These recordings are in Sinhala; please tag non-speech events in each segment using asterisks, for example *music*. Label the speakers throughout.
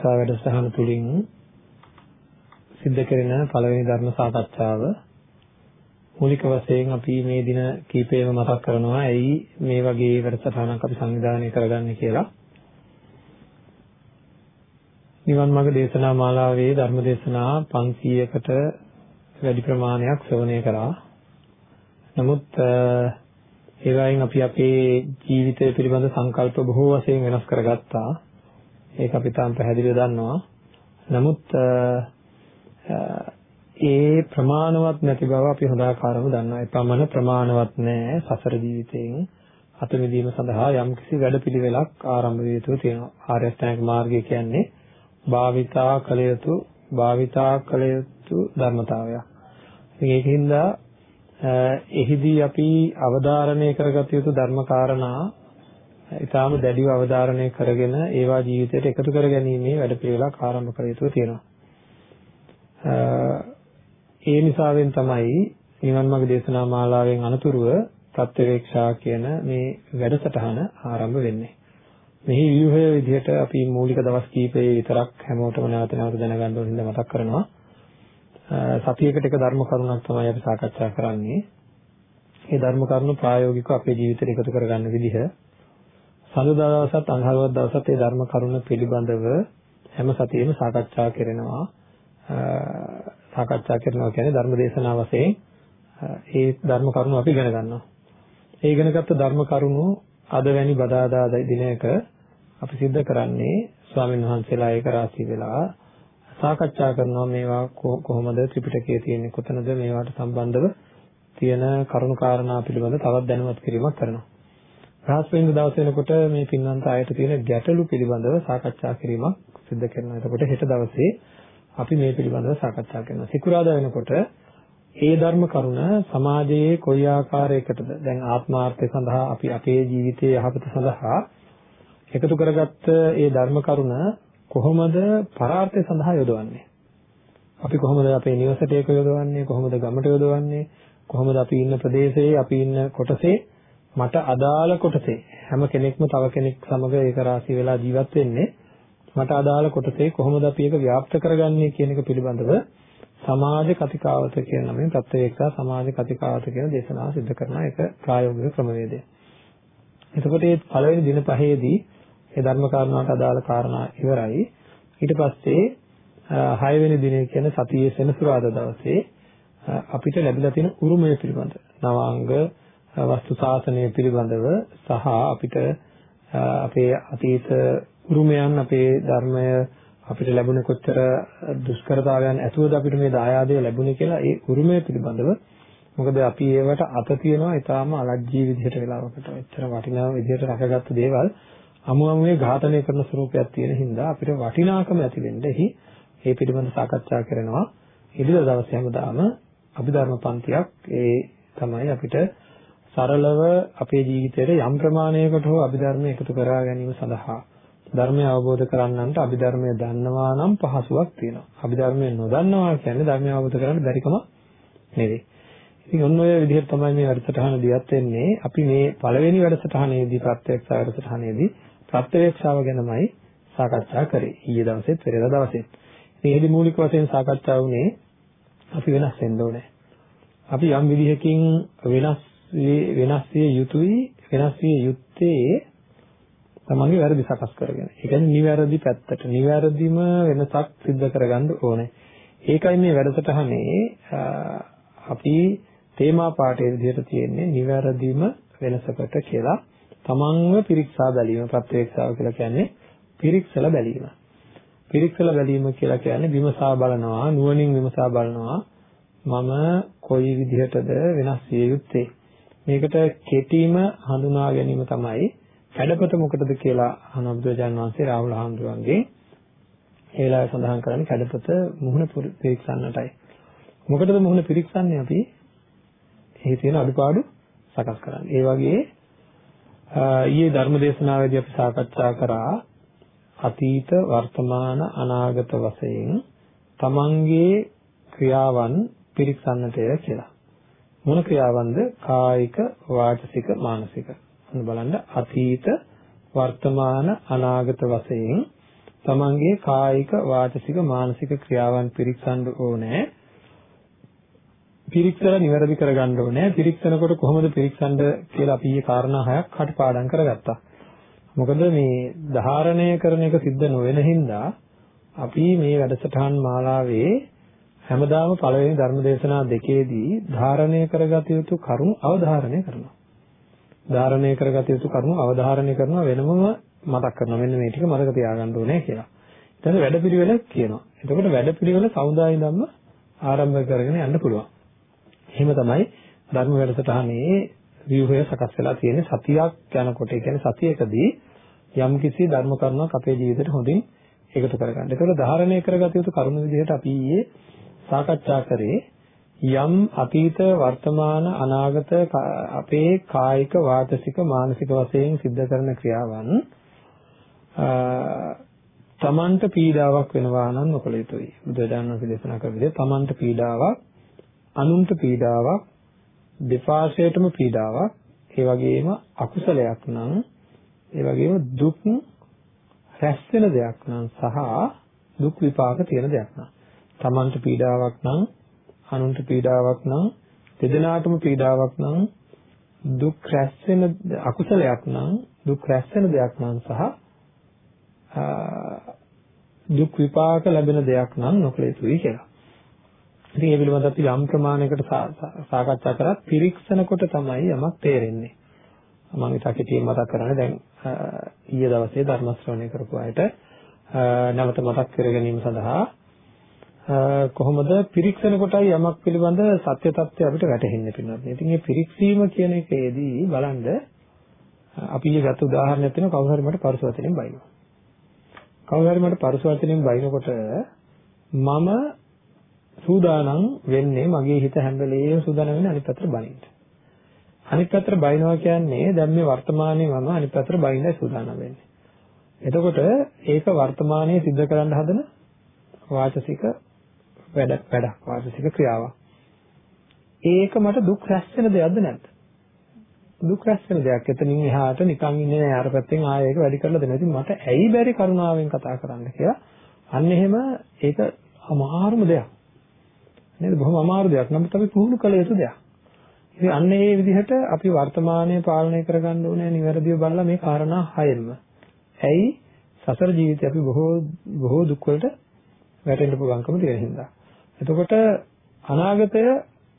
Speaker 1: ප්‍රත්‍යක්ෂා වැඩසටහන තුලින් සිද්ධ කරන පළවෙනි ධර්ම සාකච්ඡාව මූලික වශයෙන් අපි මේ දින කීපෙම මතක් කරනවා ඇයි මේ වගේ වැඩසටහනක් අපි සංවිධානය කරගන්නේ කියලා. නිවන් මාර්ග දේශනා මාලාවේ ධර්ම දේශනා 500කට වැඩි ප්‍රමාණයක් ශ්‍රවණය කරා. නමුත් ඒ වයින් අපි අපේ ජීවිතය පිළිබඳ සංකල්ප බොහෝ වශයෙන් වෙනස් කරගත්තා. ඒක අපි තාම පැහැදිලිව දන්නවා. නමුත් ඒ ප්‍රමාණවත් නැති බව අපි හොඳාකාරව දන්නවා. ඒ පමණ ප්‍රමාණවත් නෑ සසර ජීවිතයෙන් අත මිදීම සඳහා යම්කිසි වැඩපිළිවෙලක් ආරම්භ විය යුතු තියෙනවා. ආර්ය අෂ්ටාංගික මාර්ගය කියන්නේ භාවිතා කළ යුතු භාවිතා කළ යුතු ධර්මතාවයක්. ඒකින්ද එහිදී අපි අවධාරණය කරගත යුතු ධර්මකාරණා ඊටාම දැඩිව අවධාරණය කරගෙන ඒවා ජීවිතයට එකතු කර ගැනීමේ වැඩපිළිවෙලක් ආරම්භ කර යුතු තියෙනවා. ඒ නිසාවෙන් තමයි නිවන් මාර්ග දේශනා මාලාවෙන් අනතුරුව ප්‍රත්‍යවේක්ෂා කියන මේ වැඩසටහන ආරම්භ වෙන්නේ. මෙහි ව්‍යුහය විදිහට අපි මූලික දවස් කීපයේ විතරක් හැමෝටම නැවත නැවත දැනගන්න ඕන හින්දා මතක් කරනවා. සතියකට එක ධර්ම කරුණක් තමයි අපි සාකච්ඡා කරන්නේ. මේ ධර්ම කරුණු ප්‍රායෝගිකව අපේ ජීවිතයට එකතු කරගන්න විදිහ සඳුදා දවසත් අඟහරුවත් දවසත් මේ ධර්ම කරුණ පිළිබඳව හැම සතියෙම සාකච්ඡා කරනවා. සාකච්ඡා කරනවා කියන්නේ ධර්ම දේශනා වශයෙන් ඒ ධර්ම කරුණු අපි ඉගෙන ගන්නවා. ඒ ඉගෙනගත්තු ධර්ම කරුණු අද වැනි බදාදා දිනයක අපි සිද්ධ කරන්නේ ස්වාමීන් වහන්සේලා ඒක රාශී වෙලා සාකච්ඡා කරනවා මේවා කොහොමද ත්‍රිපිටකයේ තියෙන්නේ කොතනද මේවට සම්බන්ධව තියෙන කරුණු කාරණා පිළිබඳ තවත් දැනුවත් කිරීමක් කරනවා. රාස්පෙන්ද දවස් වෙනකොට මේ පින්වන්ත ආයත තියෙන ගැටලු පිළිබඳව සාකච්ඡා කිරීමක් සිදු කරනවා. එතකොට හෙට දවසේ අපි මේ පිළිබඳව සාකච්ඡා කරනවා. සිකුරාදා වෙනකොට ඒ ධර්ම කරුණ සමාජයේ කොයි ආකාරයකටද දැන් ආත්මාර්ථය සඳහා අපි අපේ ජීවිතයේ යහපත සඳහා එකතු කරගත්ත ඒ ධර්ම කරුණ කොහොමද පරාර්ථය සඳහා යොදවන්නේ? අපි කොහොමද අපේ නිවසට ඒක යොදවන්නේ? කොහොමද ගමට යොදවන්නේ? කොහොමද අපි ඉන්න ප්‍රදේශයේ අපි ඉන්න කොටසේ මට අදාළ කොටසේ හැම කෙනෙක්ම තව කෙනෙක් සමග ඒක රාශී වෙලා ජීවත් වෙන්නේ මට අදාළ කොටසේ කොහොමද අපි ඒක ව්‍යාප්ත කරගන්නේ කියන එක පිළිබඳව සමාජ කතිකාවත කියන නමින් ප්‍රත්‍යක්ෂ සමාජ කතිකාවත කියන දේශනාව සිදු කරන එක ප්‍රායෝගික ක්‍රමවේදය. එතකොට මේ පළවෙනි දින පහේදී ඒ ධර්ම කාරණාවට අදාළ කාරණා ඉවරයි. ඊට පස්සේ හයවෙනි දිනේ කියන සතියේ සෙනසුරාදා දවසේ අපිට ලැබිලා තියෙන උරුමය පිළිබඳ නවාංග වස්තු ශාසනය පිළිබඳව සහ අපිට අපේ අතීත උරුමයන් අපේ ධර්මය අපිට ලැබුණ කොච්චර දුෂ්කරතාවයන් ඇතුවද අපිට මේ දායාදය ලැබුණේ කියලා ඒ උරුමය පිළිබඳව. මොකද අපි ඒවට අත තියනවා ඊටාම අලජ්ජී විදිහට වෙලාවකට එච්චර වටිනා විදිහට රැකගත්තු දේවල්. අමු අමුවේ ඝාතනය කරන ස්වරූපයක් තියෙන හින්දා අපිට වටිනාකම ඇති වෙන්න එහි ඒ පිළිබඳ සාකච්ඡා කරනවා. ඉදිරිය දවසේ හැමදාම අභිධර්ම පන්තියක් ඒ තමයි අපිට සරලව අපේ ජීවිතයට යම් ප්‍රමාණයකට හෝ අභිධර්ම එකතු කරා ගැනීම සඳහා ධර්මය අවබෝධ කරගන්නන්ට අභිධර්මය දන්නවා නම් පහසුවක් තියෙනවා. අභිධර්මය නොදන්නවා කියන්නේ ධර්මය අවබෝධ කරගන්න බැරිකම නෙවෙයි. ඉතින් ඔන්න ඔය විදිහට තමයි මේ වැඩසටහන දියත් වෙන්නේ. අපි මේ පළවෙනි වැඩසටහනේදී ප්‍රත්‍යක්ෂ වැඩසටහනේදී ප්‍රත්‍යක්ෂාව ගැනමයි සාකච්ඡා කරේ. ඊයේ දවසෙත් පෙරේදා දවසෙත්. ඉතින් ඒකදී මූලික වශයෙන් සාකච්ඡා වුණේ අපි වෙනස් වෙන්න ඕනේ. අපි යම් විදිහකින් වෙනස් වෙනස් විය යුතුයි වෙනස් විය යුත්තේ තමන්ගේ වැරදි සකස් කරගෙන. ඒ කියන්නේ නිවැරදි පැත්තට නිවැරදිම වෙනසක් සිද්ධ කරගන්න ඕනේ. ඒකයි මේ වැඩසටහනේ අපි තේමා පාඩේ විදිහට තියෙන්නේ නිවැරදිම වෙනසකට කියලා තමන්ව පිරික්සා බැලීම ප්‍රත්‍යක්ෂාව කියලා කියන්නේ පිරික්සලා බැලීම. පිරික්සලා බැලීම කියලා කියන්නේ විමසා බලනවා නුවණින් විමසා බලනවා මම කොයි විදිහටද වෙනස් විය යුත්තේ මේකට කෙටිම හඳුනා ගැනීම තමයි කැඩපත මොකටද කියලා අහන බුදුරජාණන් වහන්සේ රාහුල හාමුදුරන්ගේ ඒ වෙලාවේ සඳහන් කරන්නේ කැඩපත මුහුණ පිරික්සන්නටයි. මොකටද මුහුණ පිරික්සන්නේ අපි? එහි තියෙන අඩුපාඩු සකස් කරන්න. ඒ වගේ ඊයේ ධර්ම දේශනාවේදී අපි සාකච්ඡා කරා අතීත වර්තමාන අනාගත වශයෙන් තමන්ගේ ක්‍රියාවන් පිරික්සන්නටය කියලා. මොන ක්‍රියාවන්ද? කායික, වාචසික, මානසික. අන්න බලන්න අතීත වර්තමාන අනාගත වශයෙන් තමන්ගේ කායික වාචසික මානසික ක්‍රියාවන් පිරික්සන්න ඕනේ පිරික්සලා නිවැරදි කරගන්න ඕනේ පිරික්සනකොට කොහොමද පිරික්සන්න කියලා අපි ඊයේ කාරණා හයක් කටපාඩම් කරගත්තා මොකද මේ ධාරණය කරන එක සිද්ධ නොවන හින්දා අපි මේ වැඩසටහන් මාලාවේ හැමදාම පළවෙනි ධර්ම දේශනා දෙකේදී ධාරණය කරගත යුතු කරුණු අවධාරණය කරනවා ධාරණය කරගත යුතු කරුණු අවධාරණය කරනවා වෙනමම මතක් කරනවා මෙන්න මේ ටික මතක තියාගන්න ඕනේ කියලා. ඊට පස්සේ වැඩපිළිවෙල කියනවා. එතකොට වැඩපිළිවෙල සමුදාය ධම්ම ආරම්භ කරගෙන යන්න පුළුවන්. එහෙම තමයි ධර්ම වැඩසටහනේ ව්‍යුහය සකස් වෙලා තියෙන්නේ සතියක් යනකොට ඒ කියන්නේ සතියකදී යම් කිසි ධර්ම කරුණක් අපේ ජීවිතේට හොඳින් එකතු කරගන්න. ඒකවල ධාරණය කරගත යුතු කරුණු විදිහට අපි ඊයේ සාකච්ඡා කරේ යම් අතීත වර්තමාන අනාගත අපේ කායික වාචසික මානසික වශයෙන් සිද්ධ කරන ක්‍රියාවන් තමන්ට පීඩාවක් වෙනවා නම් නොකළ යුතුයි. බුදුරජාණන් වහන්සේ දේශනා කළ විදිහට තමන්ට පීඩාවක්, අනුන්ට පීඩාවක්, දෙපාර්ශ්වයටම පීඩාවක්, ඒ වගේම අකුසලයක් නම්, ඒ වගේම දුක් රැස් වෙන දෙයක් නම් සහ දුක් විපාක තියෙන දෙයක් නම් තමන්ට පීඩාවක් නම් අනුන්ට පීඩාවක් නම් දෙදෙනාටම පීඩාවක් නම් දුක් රැස් වෙන අකුසලයක් නම් දුක් රැස් වෙන දෙයක් නම් සහ දුක් විපාක ලැබෙන දෙයක් නම් නොකළ යුතුයි කියලා. ඉතින් ඒ පිළිබඳව අපි යම් ප්‍රමාණයකට සාකච්ඡා කරත් පිරික්සනකොට තමයි යමක් තේරෙන්නේ. මම ඉතා කෙටියෙන් මතක් කරන්නේ දැන් ඊයේ දවසේ ධර්ම ශ්‍රවණය කරපු අයට නැවත මතක් කර ගැනීම සඳහා කොහොමද පිරික්සන කොටයි යමක් පිළිබඳ සත්‍ය తත්වය අපිට වැටහෙන්න පිනවත්. ඉතින් මේ පිරික්සීම කියන එකේදී බලන්න අපි ගත්ත උදාහරණයක් තියෙනවා කවුරු හරි මට පරිස වචනෙන් බයිනවා. කවුරු හරි මට පරිස වචනෙන් බයිනකොට මම සූදානම් වෙන්නේ මගේ හිත හැම වෙලේම සූදානම් වෙන්නේ අනිත් පැත්තට බනින්න. අනිත් පැත්තට බයිනවා කියන්නේ දැන් මේ වර්තමානයේ මම අනිත් පැත්තට බයින්න සූදානම් වෙන්නේ. එතකොට ඒක වර්තමානයේ සිද්ධ කරන්න හදන වාචසික වැඩ වැඩක් වාචසික ක්‍රියාවක්. ඒක මට දුක් රැස් වෙන දෙයක්ද නැද්ද? දුක් රැස් වෙන දෙයක්. එතනින් එහාට නිකන් ඉන්නේ නෑ අර පැත්තෙන් ආයෙ ඒක වැඩි කරලා දෙනවා. ඉතින් මට ඇයි බැරි කරුණාවෙන් කතා කරන්න කියලා. අන්න එහෙම ඒක අමාරුම දෙයක්. නේද? බොහොම අමාරු දෙයක්. නමුත් අපි පුහුණු කළ යුතු දෙයක්. ඉතින් අන්න ඒ විදිහට අපි වර්තමානයේ පාලනය කරගන්න ඕනේ නිවැරදිව බලලා මේ කාරණා හයෙම. ඇයි සසර ජීවිතේ අපි බොහෝ බොහෝ දුක් වලට වැටෙන්න පුළුවන්කම තියෙන හින්දා. එතකොට අනාගතය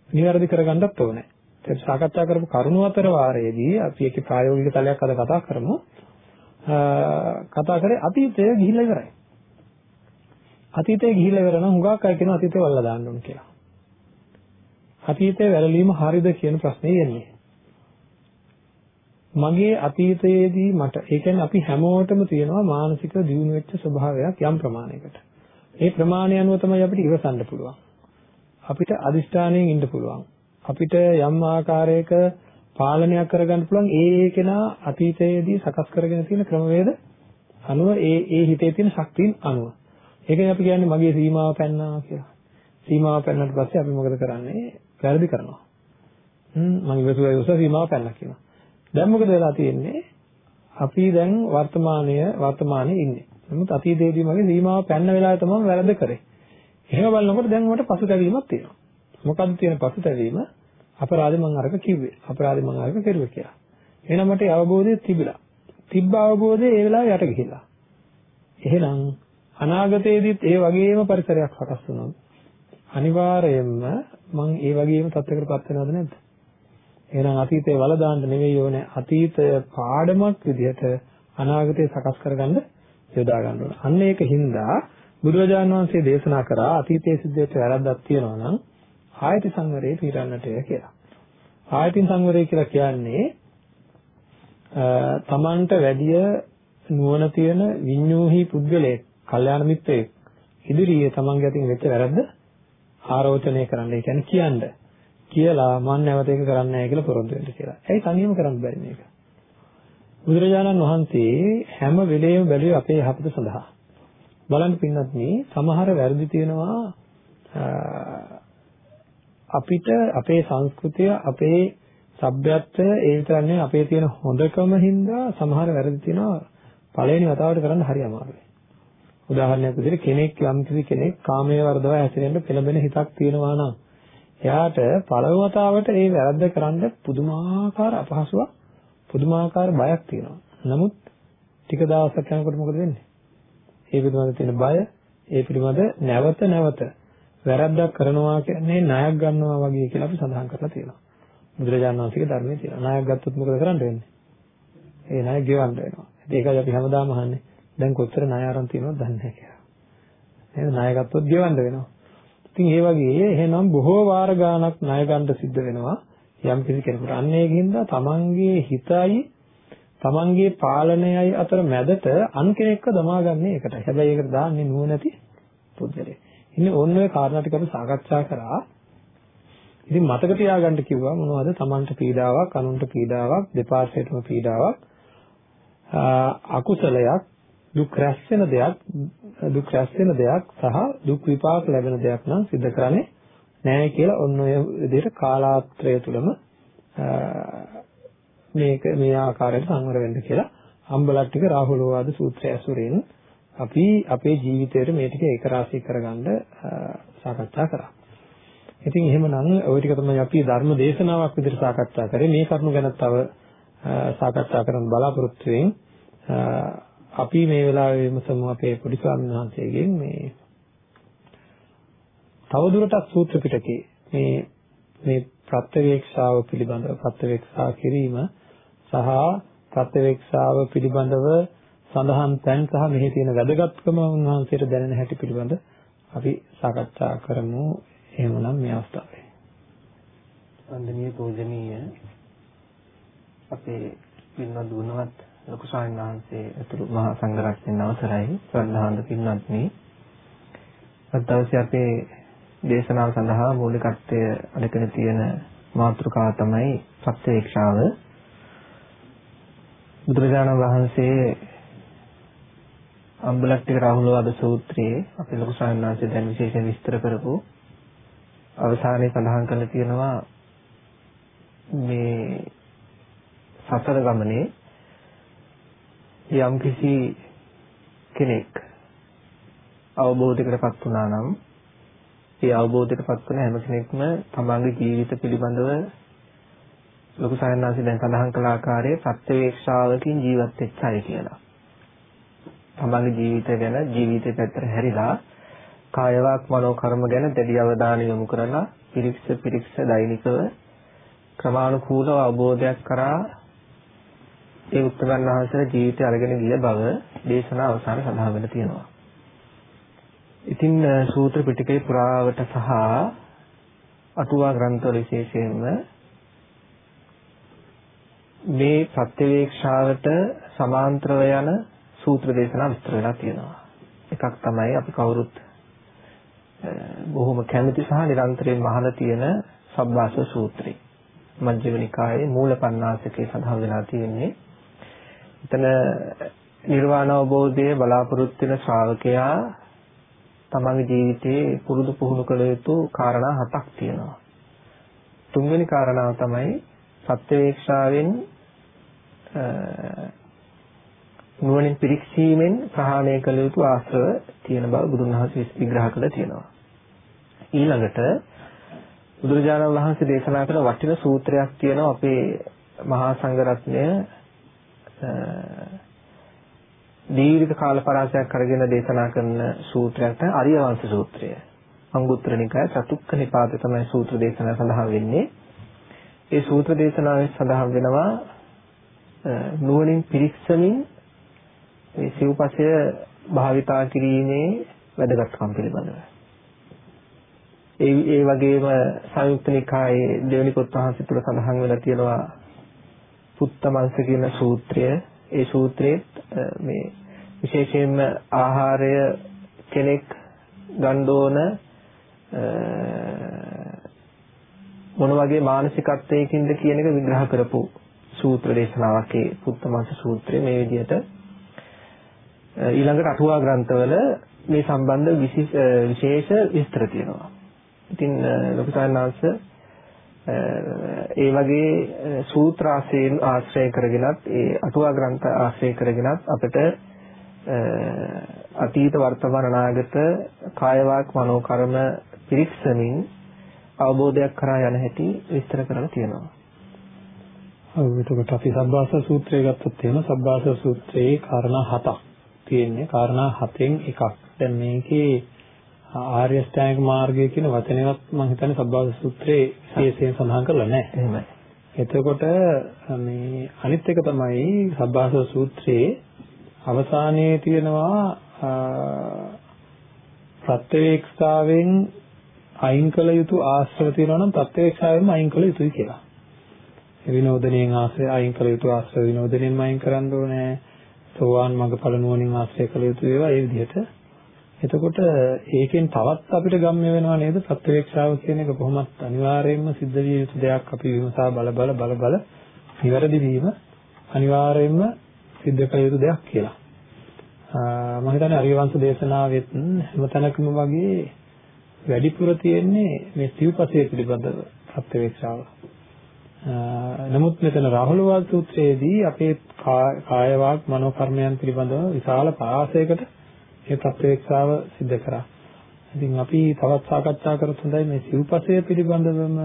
Speaker 1: નિවැරදි කරගන්නත් ඕනේ. ඒක සාකච්ඡා කරපු කරුණු අතර වාරයේදී අපි ඒකේ ප්‍රායෝගික තලයක් අද කතා කරමු. කතා කරේ අතීතය ගිහිල්ලා ඉවරයි. අතීතය ගිහිල්ලා ඉවර නම් හුඟක් අය කියනවා අතීතය වල්ලා දාන්න ඕන කියලා. අතීතය වැළලීම හරිද කියන ප්‍රශ්නේ එන්නේ. මගේ අතීතයේදී මට ඒ කියන්නේ අපි හැමෝටම තියෙනවා මානසික දියුණු වෙච්ච ස්වභාවයක් යම් ප්‍රමාණයකට. ඒ ප්‍රමාණය අනුව තමයි අපිට ඉවසන්න පුළුවන්. අපිට අදිෂ්ඨානයෙන් ඉන්න පුළුවන්. අපිට යම් ආකාරයක පාලනයක් කරගන්න පුළුවන් ඒ ඒ කෙනා අතීතයේදී සකස් කරගෙන තියෙන ක්‍රමවේද අනුව ඒ ඒ හිතේ තියෙන ශක්තියින් අනුව. ඒකනේ අපි කියන්නේ මගේ සීමාව පැන්නා කියලා. සීමාව පැන්නට පස්සේ අපි මොකද කරන්නේ? වැරදි කරනවා. හ්ම් මම ඉවසුවා ඉවසුවා සීමාව පැන්නා කියනවා. දැන් මොකද වෙලා තියෙන්නේ? අපි දැන් වර්තමානයේ වර්තමානයේ ඉන්නේ. නමුත් අතීතයේදී මගේ සීමාව පැන්න වෙලාවේ තමයි වැරද්ද කරේ. එහෙම බලනකොට දැන් මට පසුතැවීමක් තියෙනවා. මොකද්ද තියෙන පසුතැවීම? අපරාධෙ මං අරක කිව්වේ. අපරාධෙ මං අරක කෙරුවේ කියලා. එහෙනම් මට ඒ අවබෝධය තිබිලා. තිබ්බ අවබෝධය ඒ වෙලාවේ යට ගිහිලා. එහෙනම් අනාගතයේදීත් ඒ වගේම පරිසරයක් සකස් වුණොත් අනිවාර්යයෙන්ම මං ඒ වගේම තත්යකටපත් වෙනවද නැද්ද? එහෙනම් අතීතේ වල දාන්න නෙවෙයි ඕනේ අතීතය පාඩමක් විදිහට අනාගතය සකස් කරගන්න යොදා ගන්න ඕන. අන්න ඒක හින්දා බුදුරජාණන් වහන්සේ දේශනා කරා අතීතයේ සිද්ධ වැරද්දක් තියෙනවා නම් ආයති සංවරේ පිරන්නටය කියලා. ආයතින් සංවරය කියලා කියන්නේ තමන්ට වැඩිය නුවණ තියෙන විඤ්ඤූහි පුද්ගලයෙක්, කල්යාණ මිත්‍රයෙක් ඉදිරියේ තමන්ගේ අතින් වෙච්ච වැරද්ද ආරෝචනය කරන්න. ඒ කියන්නේ කියන්න. කියලා මම නැවත ඒක කරන්නේ නැහැ කියලා පොරොන්දු වෙන්න කියලා. ඇයි තනියම කරන්න බැරි මේක? බුදුරජාණන් වහන්සේ හැම වෙලේම බැලුවේ අපේ යහපත සඳහා. බලන්න පින්නත් මේ සමහර වැරදි තියෙනවා අපිට අපේ සංස්කෘතිය අපේ සભ્યත්වය ඒ විතරක් නෙවෙයි අපේ තියෙන හොඳකම හින්දා සමහර වැරදි තියෙනවා පළවෙනි වතාවට කරන්න හරි අමාරුයි. උදාහරණයක් විදිහට කෙනෙක් යම් කිසි කෙනෙක් කාමයේ වර්ධව හැසිරෙන්න පෙළඹෙන හිතක් තියෙනවා නම් එයාට පළවෙනි වතාවට ඒ වැරද්ද කරන්න පුදුමාකාර අපහසුයක් පුදුමාකාර බයක් තියෙනවා. නමුත් ටික දවසක් යනකොට මොකද වෙන්නේ? ඒ පිළිබඳ තියෙන බය, ඒ පිළිබඳ නැවත නැවත වැරද්දක් කරනවා කියන්නේ ණයක් ගන්නවා වගේ කියලා අපි සඳහන් කරලා තියෙනවා. බුදුරජාණන් වහන්සේගේ ධර්මයේ තියෙනවා. ණයක් ගත්තොත් මොකද කරන්න වෙන්නේ? ඒ ණය ගෙවන්න වෙනවා. ඒකයි අපි හැමදාම අහන්නේ. දැන් කොච්චර ණය අරන් තියෙනවද දන්නේ නැහැ කියලා. නේද? ණය ගත්තොත් ගෙවන්න වෙනවා. ඉතින් ඒ වගේ එහෙනම් බොහෝ වාර ගාණක් ණය ගන්න සිද්ධ වෙනවා යම් කිසි කෙනෙකුට. අන්න ඒකින්ද තමන්ගේ හිතයි තමන්ගේ පාලනයයි අතර මැදට අන් කෙනෙක්ව දමාගන්නේ ඒකටයි. හැබැයි ඒකට දාන්නේ නුවණැති පුද්ගලයෙක්. ඉන්නේ ඕන ඔය කාරණා ටික අපි සාකච්ඡා කරා. ඉතින් මතක තියාගන්න කිව්වා මොනවද? තමන්ට පීඩාවක්, අනුන්ට පීඩාවක්, දෙපාර්ශ්වයටම පීඩාවක්, අකුසලයක්, දුක් රැස් වෙන දෙයක්, දුක් රැස් වෙන දෙයක් සහ දුක් විපාක ලැබෙන දෙයක් නම් සිද්ධ කරන්නේ නැහැ කියලා ඔන්න ඔය විදිහට කාලාත්‍රය තුළම මේක මේ ආකාරයට සංවර වෙන්න කියලා අම්බලට්ටික රාහුලෝවාද සූත්‍රය ඇසුරින් අපි අපේ ජීවිතයට මේ ටික ඒක රාශී කරගන්න සාකච්ඡා කරා. ඉතින් එහෙමනම් ওই ටික තමයි අපි ධර්ම දේශනාවක් විදිහට සාකච්ඡා කරේ. මේ කරුණු ගැන තව සාකච්ඡා කරන්න බලාපොරොත්තු වෙමින් අපි මේ වෙලාවේ විමසමු අපේ පොඩි ස්වාමීන් වහන්සේගෙන් මේ තවදුරටත් සූත්‍ර පිටකේ මේ මේ ප්‍රත්‍යවේක්ෂාව පිළිබඳව ප්‍රත්‍යවේක්ෂා කිරීම සහ ප්‍රත්‍යවේක්ෂාව පිළිබඳව සඳහන් තැන් සහ මෙහි තියෙන වැදගත්කම උන්වහන්සේට දැනෙන හැටි පිළිබඳ අපි සාකච්ඡා කරමු. එහෙමනම් මේ අවස්ථාවේ.
Speaker 2: වන්දනීය පූජනීය අපේ පින්වත් ගුණවත් ලොකු ස්වාමීන් වහන්සේ ඇතුළු මහා සංඝරත්නයන් අවසරයි. ශ්‍රද්ධාවන්ත පින්වත්නි අද දවසේ අපේ දේශනාව සඳහා මූලිකත්වය අරගෙන තියෙන මාතෘකාව තමයි ප්‍රත්‍යක්ෂාව. බුදුරජාණන් වහන්සේ අම්බලට්ටික රාහුලවාද සූත්‍රයේ අපේ ලොකු ස්වාමීන් වහන්සේ දැන් විශේෂයෙන් විස්තර කරපු අවසානයේ සඳහන් කරලා තියෙනවා මේ සසර ගමනේ යම්කිසි කෙනෙක් අවබෝධයකටපත් වුණා නම් ඒ අවබෝධයටපත් වෙන හැම කෙනෙක්ම තමන්ගේ ජීවිත පිළිබඳව ලොකු සයන්නාසි දැන් සඳහන් කළ ආකාරයේ ප්‍රත්‍යවේක්ෂාවකින් ජීවත් වෙච්ච අය කියලා. තමන්ගේ ජීවිතය ගැන ජීවිතේ පැත්තට හැරිලා කායවත් මනෝ කර්ම ගැන දැඩි අවධානය යොමු කරලා පිරික්ස පිරික්ස දෛනිකව ක්‍රමානුකූලව අවබෝධයක් කරා ඒ උත්තමයන් වහන්සේ ජීවිතය අරගෙන ගිය බව දේශනා අවසාන සඳහන් වෙලා තියෙනවා. ඉතින් සූත්‍ර පිටකේ පුරාවට සහ අටුවා ග්‍රන්ථවල විශේෂයෙන්ම මේ ප්‍රත්‍යවේක්ෂාවට සමාන්තරව යන සූත්‍ර දේශනා විස්තර වෙලා තියෙනවා. එකක් තමයි අපි කවුරුත් බොහොම කැමති සහ නිරන්තරයෙන් අහලා තියෙන සබ්බාස සූත්‍රය. මජ්ක්‍ධිම නිකායේ මූල පණ්ණාසකේ සඳහන් වෙලා තියෙන්නේ. එතන නිර්වාණ අවබෝධයේ බලාපොරොත්තු වෙන ශ්‍රාවකයා තමන්ගේ ජීවිතයේ පුරුදු පුහුණු කළ යුතු කාරණා හතක් තියෙනවා. තුන්වෙනි කාරණාව තමයි සත්‍යවේක්ෂාවෙන් නුවණින් පිරික්සීමෙන් ප්‍රහාණය කළ යුතු ආශ්‍රව තියෙන බව බුදුන් වහන්සේ විග්‍රහ කළා තියෙනවා. ඊළඟට බුදුරජාණන් වහන්සේ දේශනා කළ වටින සූත්‍රයක් තියෙනවා අපේ මහා සංඝරත්නය දීර්ඝ කාල පරාසයක් අරගෙන දේශනා කරන සූත්‍රයක් තමයි අරිය වංශ සූත්‍රය. අංගුත්තර නිකාය චතුක්ක නිපාත තමයි සූත්‍ර දේශනාව සඳහන් වෙන්නේ. ඒ සූත්‍ර දේශනාවේ සඳහන් වෙනවා නුවණින් පිරික්සමින් මේ සිව්පසය භාවිතා කිරීමේ වැදගත්කම් පිළිබඳව. ඒ ඒ වගේම සංයුක්ත නිකායේ දෙවෙනි පොත් වහන්සේ තුල සඳහන් වෙලා තියෙනවා පුත්තමංශ කියන සූත්‍රය. ඒ සූත්‍රයේ මේ විශේෂයෙන්ම ආහාරය කෙනෙක් ගන්න ඕන මොන වගේ මානසිකත්වයකින්ද කියන එක විග්‍රහ කරපු සූත්‍ර දේශනාවක් ඒ පුත්තමංශ සූත්‍රය මේ විදිහට ඊළඟට අටුවා ග්‍රන්ථවල මේ සම්බන්ධ විශේෂ විස්තර තියෙනවා. ඉතින් ලොකු සාරණාංශ ඒ වගේ සූත්‍ර ආශ්‍රය කරගෙනත් ඒ අටුවා ග්‍රන්ථ ආශ්‍රය කරගෙනත් අපිට අතීත වර්තමාන අනාගත කාය වාක් මනෝ කර්ම පිරික්සමින් අවබෝධයක් කරා යන හැටි විස්තර කරලා තියෙනවා.
Speaker 1: ඔව් එතකොට අපි සබ්බාස සූත්‍රය ගත්තොත් එහෙම සබ්බාස සූත්‍රයේ කාරණා හතක් තියෙන්නේ. කාරණා හතෙන් එකක්. දැන් මේකේ ආර්ය ශ්‍රැංග මාර්ගය කියන වචනේවත් මම හිතන්නේ සබ්බාස සූත්‍රයේ විශේෂයෙන් සඳහන් කරලා නැහැ.
Speaker 2: එහෙමයි.
Speaker 1: එතකොට මේ අනිත් එක තමයි සබ්බාස සූත්‍රයේ අවසානයේ තියෙනවා ප්‍රත්‍යවේක්ෂාවෙන් අයින් කළ යුතු ආශ්‍රව තියෙනවා නම් ප්‍රත්‍යක්ෂාවෙන්ම අයින් කළ යුතුයි කියලා. විනෝදණයෙන් ආශ්‍රය අයින් කළ යුතු ආශ්‍රව විනෝදණයෙන්ම අයින් කරන්න ඕනේ. සෝවාන් මඟඵල නුවණින් ආශ්‍රය කළ යුතු ඒවා ඒ විදිහට. එතකොට ඒකෙන් තවත් අපිට ගම්ම්‍ය වෙනවා නේද ප්‍රත්‍යක්ෂාව කියන එක කොහොමත් අනිවාර්යයෙන්ම සිද්ධ විය යුතු දෙයක් අපි විමසා බල බල බල බල නිවැරදි වීම අනිවාර්යයෙන්ම සිද්ධ කළ යුතු දෙයක් කියලා. මම හිතන්නේ අරියවංශ දේශනාවෙත් හැමතැනකම වගේ වැඩිපුර තියෙන්නේ මේ සිව්පසය පිළිබඳව ප්‍රත්‍යවේක්ෂාව. නමුත් මෙතන රාහුල වාද සූත්‍රයේදී අපේ කාය වාග් මනෝ කර්මයන් පිළිබඳව විශාල පාසයකට මේ ප්‍රත්‍යවේක්ෂාව සිද්ධ කරා. ඉතින් අපි තවත් සාකච්ඡා කරත් හොඳයි මේ සිව්පසය පිළිබඳවම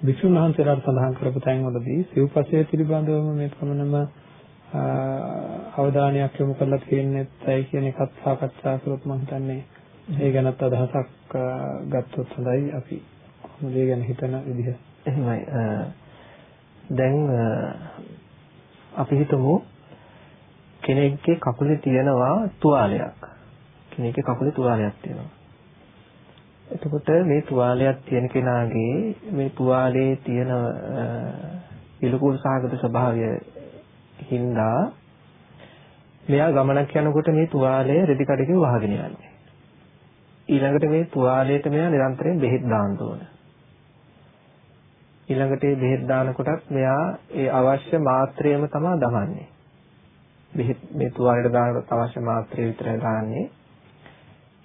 Speaker 1: විසුණු වහන්සේලාට සඳහන් කරපු තැන්වලදී සිව්පසය පිළිබඳවම මේ ප්‍රමණයම අවධානයක් යොමු කරලා තියෙන්නේ ඇයි කියන එකත් සාකච්ඡා කරොත් මම හිතන්නේ ඒ ගැනත් අදහසක් ගත්තොත් හොඳයි අපි ඒ ගැන හිතන විදිහ.
Speaker 2: එහෙමයි. දැන් අපි හිතමු කෙනෙක්ගේ කකුලේ තියෙනවා තුවාලයක්. කෙනෙක්ගේ කකුලේ තුවාලයක් තියෙනවා. එතකොට මේ තුවාලයක් තියෙන කෙනාගේ මේ තුවාලේ තියෙන පිළිකුල් සහගත ස්වභාවය හින්දා මෙයා ගමනක් යනකොට මේ තුවාලය රෙදි කඩකින් වහගෙන යන්නේ. ඊළඟට මේ තුවාලයට මෙයා නිරන්තරයෙන් බෙහෙත් දාන්න ඕන. ඊළඟට මේ බෙහෙත් දානකොටත් මෙයා ඒ අවශ්‍ය මාත්‍රයම තමයි දමන්නේ. බෙහෙත් මේ තුවාලයට දානකොට අවශ්‍ය මාත්‍රය විතරයි දාන්නේ.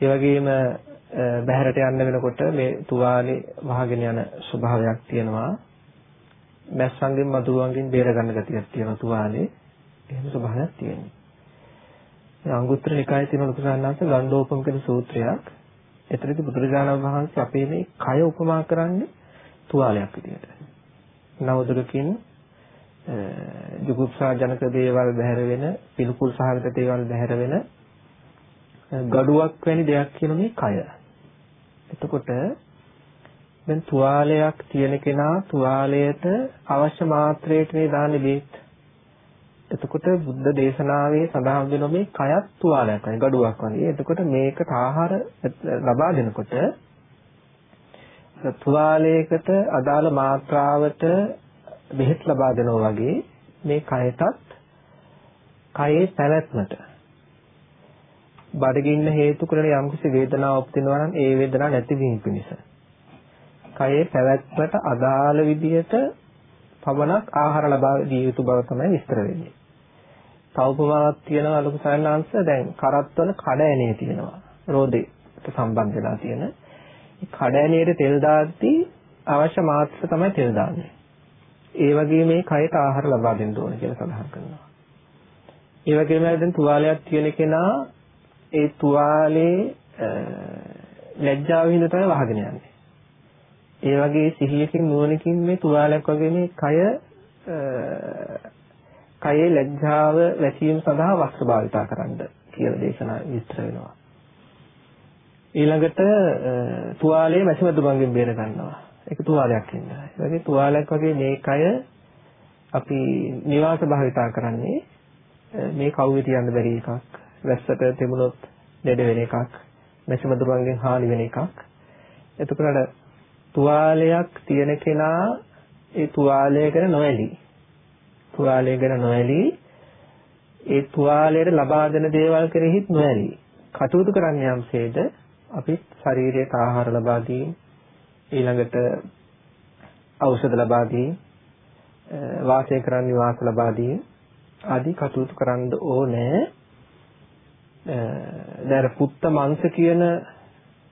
Speaker 2: ඒ වගේම බහැරට යන්න වෙනකොට මේ තුවාලේ වහගෙන යන ස්වභාවයක් තියෙනවා. මැස්සන්ගෙන් මදුරුවන්ගෙන් බේර ගන්න ගතියක් තියෙනවා තුවාලේ. එහෙම ස්වභාවයක් තියෙනවා. අංගුත්තර නිකායේ තියෙන ලොකු සාන්නාංශ ගණ්ඩෝපම කියන සූත්‍රයක් එතනදී බුදුරජාණන් වහන්සේ අපේ මේ කය උපමා කරන්නේ තුවාලයක් විදියට. නවදුරකින් ජුගුප්සා ජනක දේවල් බැහැර වෙන, පිළිකුල් සහගත දේවල් බැහැර වෙන ගඩුවක් වැනි දෙයක් කියන මේ කය. එතකොට දැන් තුවාලයක් තියෙන කෙනා තුවාලයට අවශ්‍ය මාත්‍රයට මේ දාන්නේ බේත්. එතකොට බුද්ධ දේශනාවේ සඳහන් වෙන මේ කයත් තුවාලයක් වගේ ගඩුවක් වගේ. එතකොට මේකට ආහාර ලබා දෙනකොට තුවාලයකට අදාළ මාත්‍රාවට බෙහෙත් ලබා දෙනවා වගේ මේ කයටත් කයේ පැවැත්මට බඩගින්න හේතු කරන යම්කිසි වේදනාවක් උපදිනවා නම් ඒ වේදනාව නැතිවීම පිණිස කයේ පැවැත්මට අදාළ විදිහට පවණක් ආහාර ලබා දිය යුතු බව තමයි විස්තර වෙන්නේ. තව උපමාවක් තියෙනවා ලොකු සයන්ලාංශ දැන් කරත්වල කඩ ඇනේ තියෙනවා. රෝදේට සම්බන්ධ වෙලා තියෙන. ඒ කඩ ඇනේට තෙල් දාද්දී අවශ්‍ය මාත්‍ර තමයි තෙල් දාන්නේ. ඒ වගේ මේ කයට ආහාර ලබා දෙන්න ඕන කියලා සඳහන් කරනවා. ඒ වගේම දැන් තුවාලයක් තියෙන කෙනා ඒ තුවාලේ ලැජ්ජාව හින්දා තමයි වහගෙන යන්නේ. ඒ වගේ සිහියකින් නුවණකින් මේ තුවාලයක් වගේ මේ කය කයේ ලැජ්ජාව වැසීම සඳහා වස්ත්‍ර භාවිතා කරන්න කියලා දේශනා විස්තර වෙනවා. ඊළඟට තුවාලයේ මැසිමදුමන්ගෙන් බේර ගන්නවා. ඒක තුවාලයක් ඉන්නවා. ඒ වගේ තුවාලයක් වගේ මේ කය අපි නිවාස භාවිතා කරන්නේ මේ කවුරු තියන්න බැරි එකක්. වැස්සට තෙමුණොත් දෙඩ වෙන එකක්. මැසිමදුමන්ගෙන් හානි වෙන එකක්. එතකොට තුවාලයක් තියෙන කෙනා ඒ තුවාලය ගැන නොඇලී. තුවාලය ගැන නොඇලී ඒ තුවාලයට ලබා දෙන දේවල් කෙරෙහිත් නොඇලී. කටයුතු කරන්න යම්සේද අපි ශරීරයට ආහාර ලබා දී ඊළඟට ඖෂධ ලබා දී වාසය කරන්න නිවාස ලබා දී ආදී කටයුතු කරන්න ඕනේ. දැන් පුත්ත මංශ කියන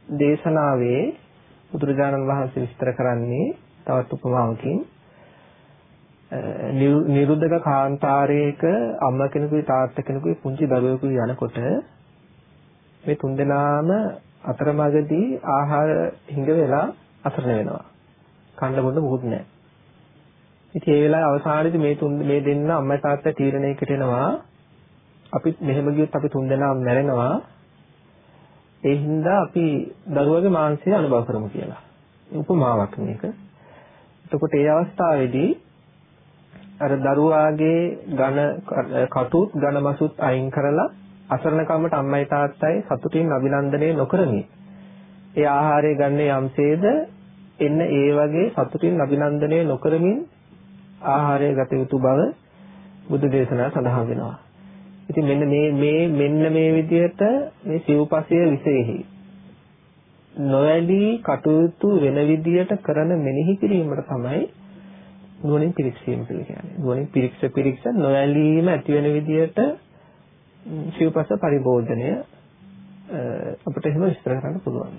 Speaker 2: දේශනාවේ බුදුරජාණන් වහන්සේ විස්තර කරන්නේ තවත් උපමාවකින් නිරුද්ධක කාන්තාරයක අම්මා කෙනෙකුයි තාත්තා කෙනෙකුයි පුංචි දරුවෙකුයි යනකොට මේ තුන්දෙනාම අතරමඟදී ආහාර හිඟ වෙලා අසරණ වෙනවා. කන්න බොන්න මොකුත් නැහැ. ඉතින් ඒ වෙලාවේ අවසානයේදී මේ තුන් මේ දෙන්න අම්මා තාත්තා තීරණයකට එනවා අපි මෙහෙම ගියොත් අපි තුන්දෙනාම මැරෙනවා. ඒ හින්දා අපි දරුවගේ මාංශය අනුභව කරමු කියලා. උපමාවක් මේක. එතකොට ඒ අවස්ථාවේදී අර දරුවාගේ ඝන කටුත් ඝන මසුත් අයින් කරලා අසරණකමට අම්මයි තාත්තයි සතුටින් අභිනන්දනය නොකරමි. ඒ ආහාරය ගන්න යම්සේද එන්න ඒ වගේ සතුටින් අභිනන්දනය නොකරමින් ආහාරය ගත යුතු බව බුදු දේශනා සඳහන් වෙනවා. ඉතින් මෙන්න මේ මේ මෙන්න මේ විදිහට මේ සිව්පසය විශේෂයි. නොඇලී කටයුතු වෙන විදිහට කරන මෙනෙහි කිරීමට තමයි නුවණින් පිරික්සීම කියලා කියන්නේ. නුවණින් පිරික්ස පිරික්ස නොඇලීම ඇති වෙන විදිහට සිව්පස පරිභෝජනය අපිට එහෙම විස්තර කරන්න පුළුවන්.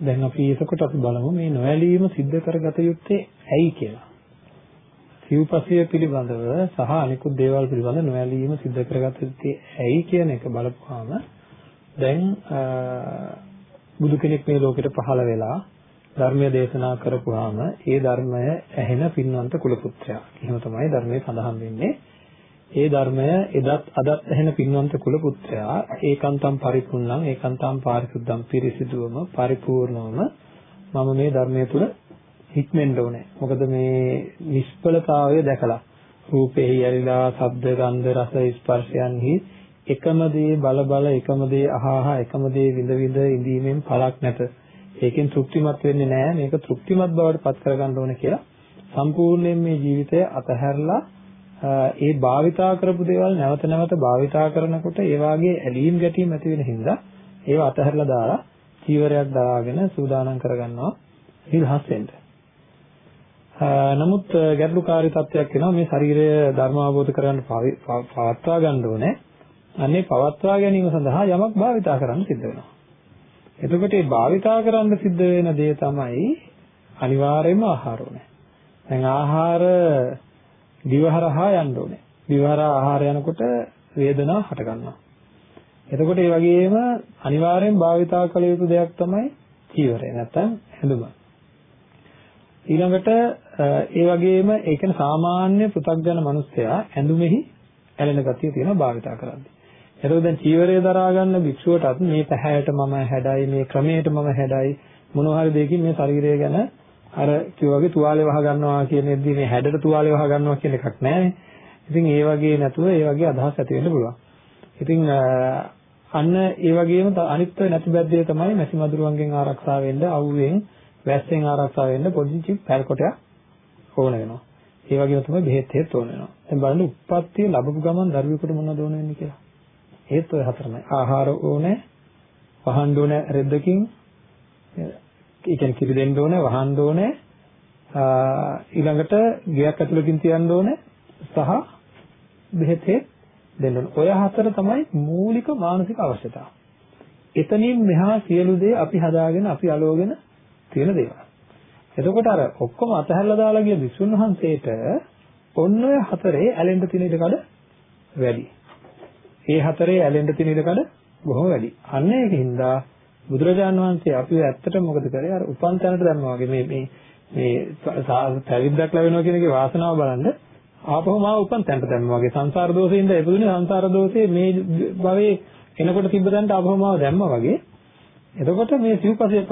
Speaker 1: දැන් අපි එතකොට අපි බලමු මේ නොඇලීම සිද්ධ කරගත යුත්තේ ඇයි කියලා. සිව්පසය පිළිබඳව සහ අනිකුත් දේවල් පිළිබඳව නොඇලීම සිද්ධ කරගත යුත්තේ ඇයි කියන එක බලපුවාම දැන් බුදු කෙනෙක් මේ ලෝකෙට පහළ වෙලා ධර්මය දේශනා කරපුවාම ඒ ධර්මය ඇහෙන පින්වන්ත කුල පුත්‍රයා. එහෙම තමයි ධර්මයේ සඳහන් වෙන්නේ. ඒ ධර්මය එදත් අදත් ඇහෙන පින්වන්ත කුල පුත්‍රයා ඒකාන්තම් පරිපූර්ණං ඒකාන්තම් පාරිශුද්ධං පිරිසිදුවම පරිපූර්ණවම මම මේ ධර්මයේ තුල හික්මෙන්න ඕනේ. මොකද මේ නිෂ්ඵලතාවය දැකලා රූපෙහි ඇලිලා ශබ්ද ගන්ධ රස ස්පර්ශයන්හි එකම දේ බල බල එකම දේ අහහා එකම දේ විඳ විඳ ඉඳීමෙන් පළක් නැත. ඒකෙන් තෘප්තිමත් වෙන්නේ නැහැ මේක තෘප්තිමත් බවට පත් කරගන්න ඕනේ කියලා සම්පූර්ණයෙන් මේ ජීවිතය අතහැරලා ඒ භාවිතා කරපු දේවල් නැවත නැවත භාවිතා කරනකොට ඒ වාගේ ඇලීම් ගැටීම් ඇති වෙන හින්දා ඒව අතහැරලා දාලා චීවරයක් දාගෙන සූදානම් කරගන්නවා නිදහස් වෙන්න. නමුත් ගැටලුකාරී තත්ත්වයක් වෙනවා මේ ශරීරය ධර්ම අවබෝධ කරගන්න පවත්වා ගන්න ඕනේ. අනේ පවත්වා ගැනීම සඳහා යමක් භාවිතා කරන්න සිද්ධ වෙනවා. එතකොට මේ භාවිතා කරන්න සිද්ධ වෙන දේ තමයි අනිවාර්යයෙන්ම ආහාර ඕනේ. දැන් ආහාර දිවහරහා යන්න ඕනේ. දිවහරහා ආහාර යනකොට වේදනාව හට ගන්නවා. එතකොට ඒ වගේම අනිවාර්යෙන් භාවිතා කළ යුතු දෙයක් තමයි චීවරය නැත්නම් හැඳුම. ඊළඟට ඒ වගේම ඒ කියන්නේ සාමාන්‍ය පෘථග්ජන මිනිස්සයා ඇඳුමෙහි ඇලෙන ගතිය තියෙනවා භාවිතා කරද්දී. එතකොට දැන් චීවරය දරා ගන්න භික්ෂුවටත් මේ පැහැයට මම හැඩයි මේ ක්‍රමයට මම හැඩයි මොනවා හරි දෙයකින් මේ ශරීරය ගැන අර කිව්වාගේ තුවාලේ වහ ගන්නවා කියන එද්දී මේ හැඩට තුවාලේ වහ ගන්නවා කියන එකක් නැහැ. ඉතින් ඒ වගේ නැතුව ඒ වගේ අදහස් ඇති වෙන්න පුළුවන්. ඉතින් අන්න ඒ වගේම අනිත් නැති බැද්දේ තමයි මැසි මදුරුවන්ගෙන් ආරක්ෂා වෙන්න, අවුවෙන්, වැස්සෙන් ආරක්ෂා වෙන්න පොඩි චිප් පැල් කොටයක් ඕන වෙනවා. ඒ වගේම තමයි බෙහෙත් හේත් ඕන වෙනවා. දැන් බලන්න උප්පත්තිය ලැබපු ගමන් දරුවෙකුට මොනවද ඕන වෙන්නේ කියලා. ඒත් ඔය හතරමයි. ආහාර ඕනේ, වහන්න ඕනේ රෙද්දකින්, ඒ කියන්නේ කිරි දෙන්න ඕනේ, වහන්න ඕනේ, ඊළඟට ගෙයක් ඇතුළකින් තියන්න ඕනේ සහ බෙහෙතේ දෙන්න ඕනේ. ඔය හතර තමයි මූලික මානසික අවශ්‍යතාව. එතනින් මෙහා සියලු දේ අපි හදාගෙන අපි අලෝගෙන තියෙන දේවල්. එතකොට අර ඔක්කොම අතහැරලා දාලා ගිය විසුණු වහන්සේට ඔන්න ඔය හතරේ ඇලෙන්න තියෙන ඉඩකඩ වැඩි. ඒ හතරේ ඇලෙන්න තියෙන ඉඩකඩ බොහොම වැඩි. අන්න ඒකින්ද බුදුරජාණන් වහන්සේ අපිව ඇත්තටම මොකද කරේ? අර උපන් තැනට දැම්මා වගේ මේ මේ මේ පැවිද්දක් ලැබෙනවා කියන එකේ වාසනාව බලන්න ආපහු මාව උපන් තැනට දැම්මා වගේ සංසාර දෝෂෙින්ද ඉපදුනේ සංසාර දෝෂේ මේ භවයේ එනකොට තිබ්බ තැනට ආපහු මාව දැම්මා වගේ එතකොට මේ සිව්පසේ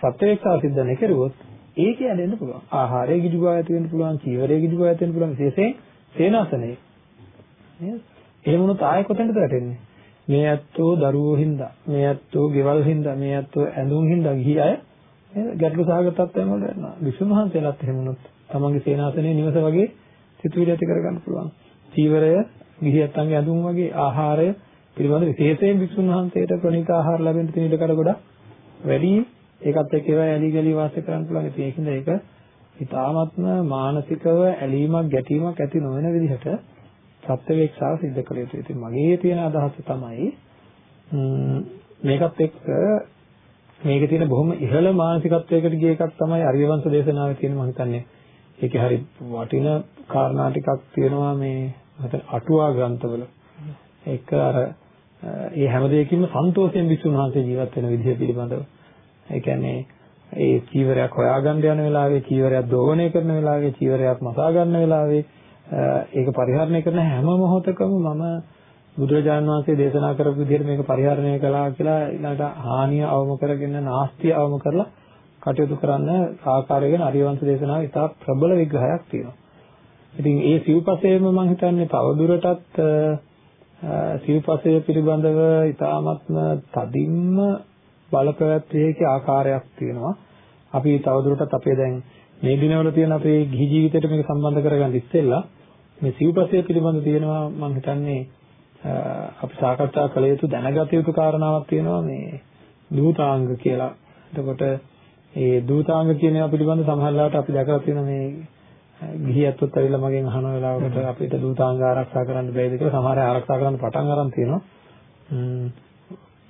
Speaker 1: ප්‍රත්‍යක්ෂව සිද්ධ නැකරුවොත් ඒකේ ඇලෙන්න පුළුවන් ආහාරයේ ගිජු බව ඇති වෙන්න පුළුවන් චීවරයේ ගිජු බව ඇති වෙන්න පුළුවන් විශේෂයෙන් සේනාසනේ නේද එහෙම වුණොත් ආයෙ කොතැනද වැටෙන්නේ? මේ ඇත්තෝ දරුවෝ හින්දා, මේ ඇත්තෝ ගෙවල් හින්දා, මේ ඇත්තෝ ඇඳුම් හින්දා ගිහි අය ගැටලු සහගත තත්ත්වයන් වලට යනවා. විසුණු මහන්සියලාත් එහෙම වුණොත් තමන්ගේ සේනාසනයේ නිවස වගේ සිතුවිලි ඇති කරගන්න පුළුවන්. චීවරය, ගිහි ඇත්තන්ගේ ඇඳුම් වගේ ආහාරය, පිළිබඳ විශේෂයෙන් වික්ෂුන් වහන්සේට ප්‍රණීත ආහාර ලැබෙන්න තියෙන ඉඩකඩ ගොඩක් වැඩි. ඒකත් එක්ක ඒවා ඇලි ගලි වාසය කරන්න පුළුවන්. ඉතින් ඒකින්ද ඒක ඉතාමත්ම මානසිකව ඇලීමක් ගැටීමක් ඇති නොවන විදිහට සත්‍යවේක්ෂාව සිද්ධ කළ යුතුයි. ඉතින් මගේ තියෙන අදහස තමයි මේකත් එක්ක මේකේ තියෙන බොහොම ඉහළ මානසිකත්වයකට ගිය එකක් තමයි අරියවංශ දේශනාවේ තියෙන මම හිතන්නේ. ඒකේ හරි වටින කාරණා ටිකක් තියෙනවා මේ මත අටුවා ග්‍රන්ථවල. ඒක අර ඒ හැම දෙයකින්ම සන්තෝෂයෙන් විසුණු වහන්සේ ජීවත් වෙන විදිහ පිළිබඳව. ඒ කියන්නේ ඒ චීවරයක් හොයාගන්න යන වෙලාවේ චීවරයක් දෝවණය කරන වෙලාවේ චීවරයක් මසා ගන්න වෙලාවේ ඒක පරිහරණය කරන හැම මොහොතකම මම බුදුරජාණන් වහන්සේ දේශනා කරපු විදිහට මේක පරිහරණය කළා කියලා ඊළඟට හානිය අවම කරගෙන නාස්තිය අවම කරලා කටයුතු කරන්න ආකාරය ගැන අරියවංශ දේශනාවේ ඉතා ප්‍රබල විග්‍රහයක් තියෙනවා. ඉතින් ඒ සිව්පසේම මම හිතන්නේ තවදුරටත් සිව්පසය පිළිබඳව ඉතාමත්ම තදින්ම බලපෑත්විය හැකි ආකාරයක් තියෙනවා. අපි තවදුරටත් අපේ දැන් මේ දිනවල තියෙන අපේ ගිහි ජීවිතයට මේක සම්බන්ධ කරගන්න ඉස්සෙල්ලා මේ සිව්පසය පිළිබඳව තියෙනවා මම හිතන්නේ අපි සාකච්ඡා කළ යුතු දැනගත යුතු කාරණාවක් තියෙනවා මේ දූතාංග කියලා. එතකොට ඒ දූතාංග කියන ඒවා පිළිබඳ සමහරවිට අපි දැකලා තියෙන මේ ගිහියත්වත් ඇවිල්ලා මගෙන් අහන වෙලාවකට අපිට දූතාංග ආරක්ෂා කරන්න බැයිද කියලා සමහර අය ආරක්ෂා කරන්න පටන් අරන් තියෙනවා.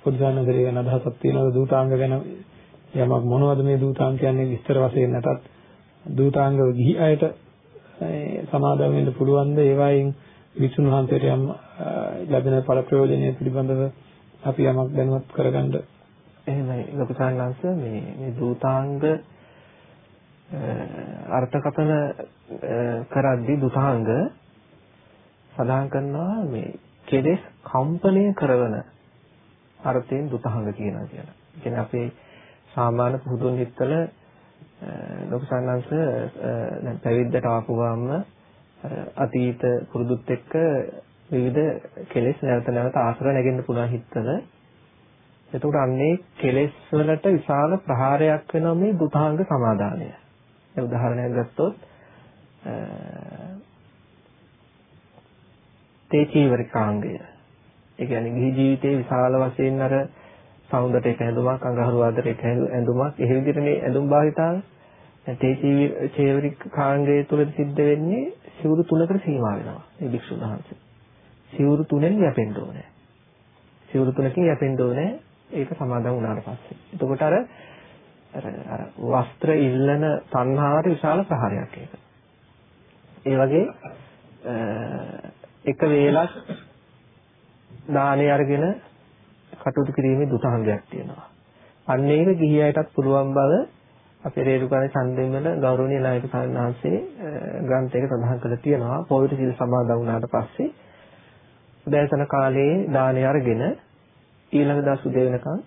Speaker 1: පොදුසානන්දරේ ගැන අදහසක් තියෙනවා දූතාංග ගැන යමක් මොනවද මේ දූතාංග කියන්නේ විස්තර වශයෙන් නැතත්? දූතාංග ගිහි අයට සමාදම් වෙන්න පුළුවන්ද? ඒවයින් විසුණු වහන්සේට යම් ලැබෙන ඵල ප්‍රයෝජනය පිළිබඳව අපි යමක් දැනුවත් කරගන්න.
Speaker 2: එහෙමයි. ලොකු සාංශ මේ මේ දූතාංග අර්ථකථන කරද්දී දුතාංග සඳහන් කරනවා මේ කෙලෙස් කම්පණය කරන අර්ථයෙන් දුතාංග කියනවා කියලා. කියන්නේ අපේ සාමාන්‍ය පුදුන් හිතවල ලොකු සාංශ දැන් පැවිද්දට ආපු ගාම අතීත පුරුදුත් එක්ක විවිධ කෙලෙස් නැවත නැවත ආශ්‍ර නැගෙන්න පුළුවන් හිතවල එතකොට අන්නේ කෙලෙස් වලට විශාල ප්‍රහාරයක් වෙනවා මේ දුතාංග සමාදානය. ඒ උදාහරණයක් ගත්තොත් තේ චීවරිකාංගය. ඒ කියන්නේ ගිහි ජීවිතයේ විශාල වශයෙන් අර සෞන්දර්ය එක ඇඳුමක් අඟහරු ආදර එක ඇඳුමක් එහෙ විදිහටනේ ඇඳුම් භාවිතාව. තේ චීවරිකාංගය තුල සිද්ධ වෙන්නේ සිවුරු තුනකට සීමා වෙනවා. මේ භික්ෂුන් වහන්සේ. සිවුරු තුනෙන් යැපෙන්න ඕනේ. සිවුරු තුනකින් යැපෙන්න ඕනේ. ඒක සමාදන් වුණාට පස්සේ. එතකොට අර අර අර වස්ත්‍ර ඉල්ලන සංහාරට විශාල ප්‍රහාරයක් ඒක. ඒ වගේ එක වේලක් දානේ අරගෙන කටයුතු කිරීමේ දුතාංගයක් තියෙනවා. අන්න ඒක ගිහියයටත් පුළුවන් බව අපේ රේරුකාණේ ඡන්දෙන් වල ගෞරවනීය නායක සාමණේරහන්සේ ග්‍රන්ථයක සඳහන් කරලා තියෙනවා. පොවිත සිල් සමාදන් වුණාට පස්සේ උදෑසන කාලයේ දානය අරගෙන ඊළඟ දවස් උදේ වෙනකන්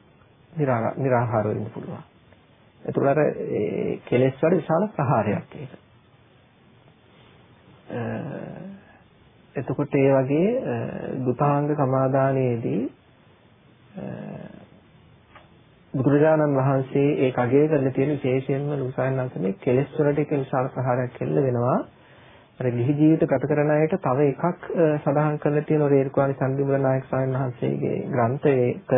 Speaker 2: निराහාර වෙන්න පුළුවන්. ඒතකොට අර කෙලෙස් වල විශාල ප්‍රහාරයක් ඒක. එතකොට ඒ වගේ දුතාංග සමාදානයේදී බුදුරජාණන් වහන්සේ ඒක අගය කරලා තියෙන විශේෂයෙන්ම ලුසයන්න්සනේ කෙලෙස් වලට එක විශාල ප්‍රහාරයක් කෙල්ල වෙනවා. අර ගිහි ජීවිත ගත කරන අයට තව එකක් සඳහන් කරලා තියෙන රේරුකාණි සම්දිමුල නායක ස්වාමීන් වහන්සේගේ ග්‍රන්ථයක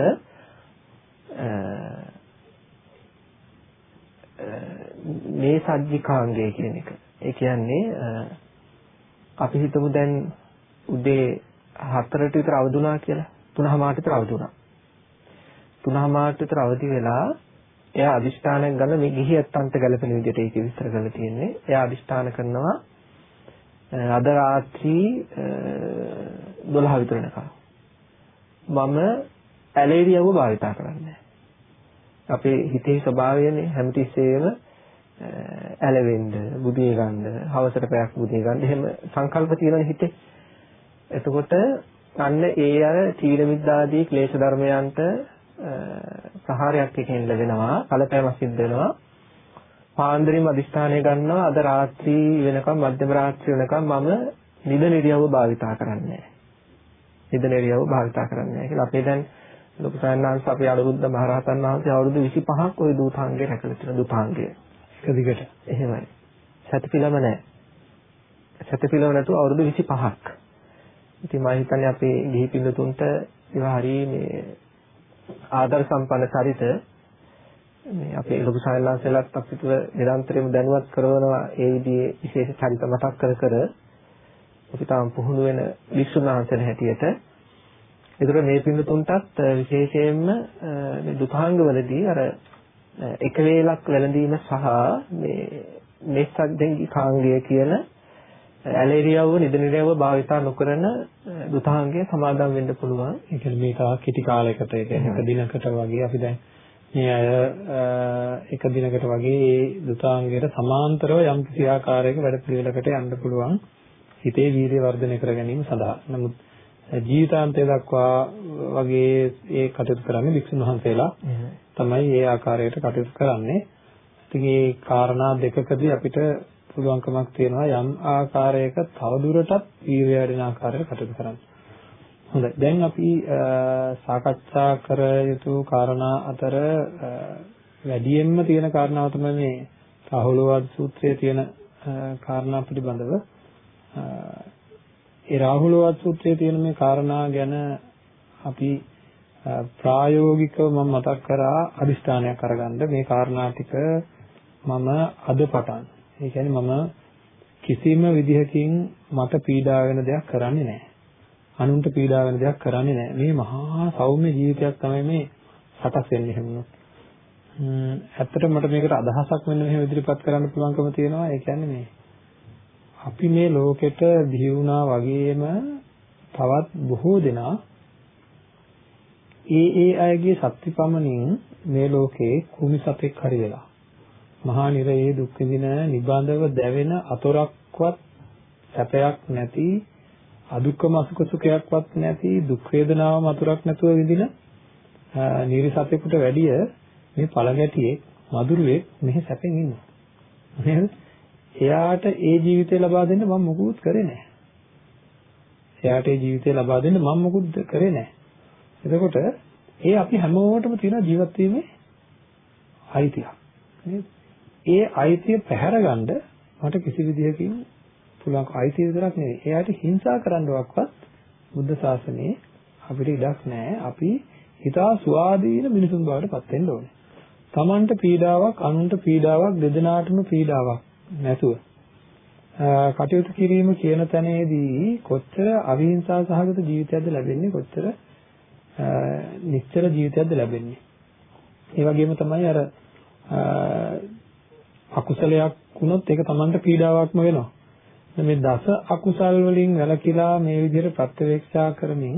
Speaker 2: මේ සජ්ජිකාංගය කියන එක. ඒ කියන්නේ අපි හිතමු දැන් උදේ 4ට විතර අවදුනා කියලා. 3:00 විතර අවදුනා. 3:00 විතර අවදි වෙලා එයා අදිෂ්ඨානයක් ගන්න මේ ගිහියත්තන්ට ගැලපෙන විදිහට ඒක විස්තර කරලා තියෙන්නේ. එයා අදිෂ්ඨාන කරනවා අද රාත්‍රී 12 විතර වෙනකම් මම ඇලේරියව භාවිතා කරන්නේ අපේ හිතේ ස්වභාවයනේ හැමතිස්සෙම ඇලෙවෙන්න බුදිය ගන්න හවසට පැයක් බුදිය ගන්න එහෙම සංකල්ප තියෙනනේ හිතේ එතකොට අන්න ඒ අර තීන මිද්දාදී ක්ලේශ ධර්මයන්ට ප්‍රහාරයක් එකෙන් ලැබෙනවා කලපෑමක් සිද්ධ වෙනවා. පාන්දරින්ම අදිස්ථානය ගන්නවා. අද රාත්‍රී වෙනකම් මධ්‍යම රාත්‍රී වෙනකම් මම නිද නිරියව භාවිතා කරන්නේ නිද නිරියව භාවිතා කරන්නේ කියලා. අපේ දැන් ලොකු සයන්නාංශ අපේ අනුරුද්ධ මහරහතන් වහන්සේ අවුරුදු 25ක් ওই දූතාංගේ රැකලා තියෙන දූතාංගය.
Speaker 1: එක දිගට
Speaker 2: එහෙමයි. සතිපිලම නැහැ. සතිපිලම නැතුව අවුරුදු 25ක් ඉතින් මම හිතන්නේ අපේ ගිහි පිළිතුන්ට ඒවා හරිය මේ ආදර සම්පන්න චරිත මේ අපේ ලොකු සායලාසලත් අපිට නිරන්තරයෙන් දැනුවත් කරනවා ඒ විදිහේ විශේෂ චරිත මතක් කර කර. අපි තාම පුහුණු වෙන විශ්වනාන්සල හැටියට. ඒතර මේ පින්තුන්ටත් විශේෂයෙන්ම මේ දුතාංගවලදී අර එක වේලක් වැළඳීම සහ මේ මෙස්සද්දෙන්ගි කාංගය කියන ඇලේරියව නිදනිරයව භාවිතා නොකරන දුතාංගය සමාදම් වෙන්න පුළුවන්.
Speaker 1: ඒ කියන්නේ මේක කිටි කාලයකට ඒ කියන්නේ එක දිනකට වගේ අපි දැන් මේ අය එක දිනකට වගේ ඒ දුතාංගයට සමාන්තරව යම් කිසි ආකාරයක වැඩ පිළිවෙලකට යන්න පුළුවන් හිතේ වීර්ය වර්ධනය කර ගැනීම සඳහා. නමුත් ජීවිතාන්තය දක්වා වගේ ඒ කටයුතු කරන්නේ වික්ෂුන් වහන්සේලා තමයි ඒ ආකාරයට කටයුතු කරන්නේ. ඉතින් මේ කාරණා දෙකකදී අපිට පුළුවන්කමක් තියෙනවා යම් ආකාරයක තවදුරටත් වීර්යය වැඩෙන ආකාරයකට කටයුතු කරන්න. හොඳයි. දැන් අපි සාකච්ඡා කර යුතු කාරණා අතර වැඩියෙන්ම තියෙන කාරණාව තමයි මේ රාහුලවාද සූත්‍රයේ තියෙන කාරණා පිළිබඳව ඒ රාහුලවාද සූත්‍රයේ තියෙන මේ කාරණා ගැන අපි ප්‍රායෝගිකව මම මතක් කරා අදිස්ථානයක් අරගන්න මේ කාරණා ටික මම අද පටන් ඒ කියන්නේ මම කිසිම විදිහකින් මට පීඩා වෙන දෙයක් කරන්නේ නැහැ. අනුන්ට පීඩා වෙන දෙයක් කරන්නේ නැහැ. මේ මහා සෞම්‍ය ජීවිතයක් තමයි මේ සකස් වෙන්නේ හැමෝම. ඇත්තට මට මේකට අදහසක් වෙන මෙහෙම ඉදිරිපත් කරන්න පුළුවන්කම තියෙනවා. ඒ කියන්නේ මේ අපි මේ ලෝකෙට බිහි වුණා වගේම තවත් බොහෝ දෙනා ඒ ඒ අයගේ සත්‍තිපමණින් මේ ලෝකේ කුමි සතෙක් හරි වෙලා මහා නිරයේ දුක් විඳින නිබඳව දැවෙන අතොරක්වත් සැපයක් නැති අදුක්කම අසුක සුඛයක්වත් නැති දුක් වේදනාවම අතුරක් නැතුව විඳින නිරිසතෙකුට වැඩිය මේ පළගැටියෙක් මధుරුවෙක් මෙහි සැපෙන් ඉන්නවා. නේද? එයාට ඒ ජීවිතය ලබා දෙන්න මම මොකුත් කරේ නැහැ. එයාට ඒ ජීවිතය ලබා දෙන්න මම මොකුත් කරේ නැහැ. එතකොට ඒ අපි හැමෝටම තියෙන ජීවත් වීමේ අයිතියක් නේද? ඒ අයිතිය පැහැරගන්න මට කිසි විදිහකින් පුළුවන් අයිතිය විතරක් නෙවෙයි. එයාට හිංසා කරන්නවක්වත් බුද්ධ ශාසනයේ අපිට ඉඩක් නැහැ. අපි හිතා ස්වාධීන මිනිසුන් බවට පත් වෙන්න ඕනේ. Tamanට පීඩාවක්, අනුන්ට පීඩාවක්, දෙදෙනාටම පීඩාවක් නැතුව කටයුතු කිරීම කියන තැනේදී කොච්චර අවිහිංසා සහගත ජීවිතයක්ද ලැබෙන්නේ කොච්චර නිශ්චල ජීවිතයක්ද ලැබෙන්නේ ඒ වගේම තමයි අර අකුසලයක් වුණොත් ඒක Tamanට පීඩාවක්ම වෙනවා. මේ දස අකුසල් වලින් වැළකීලා මේ විදිහට ප්‍රත්‍යවේක්ෂා කරමින්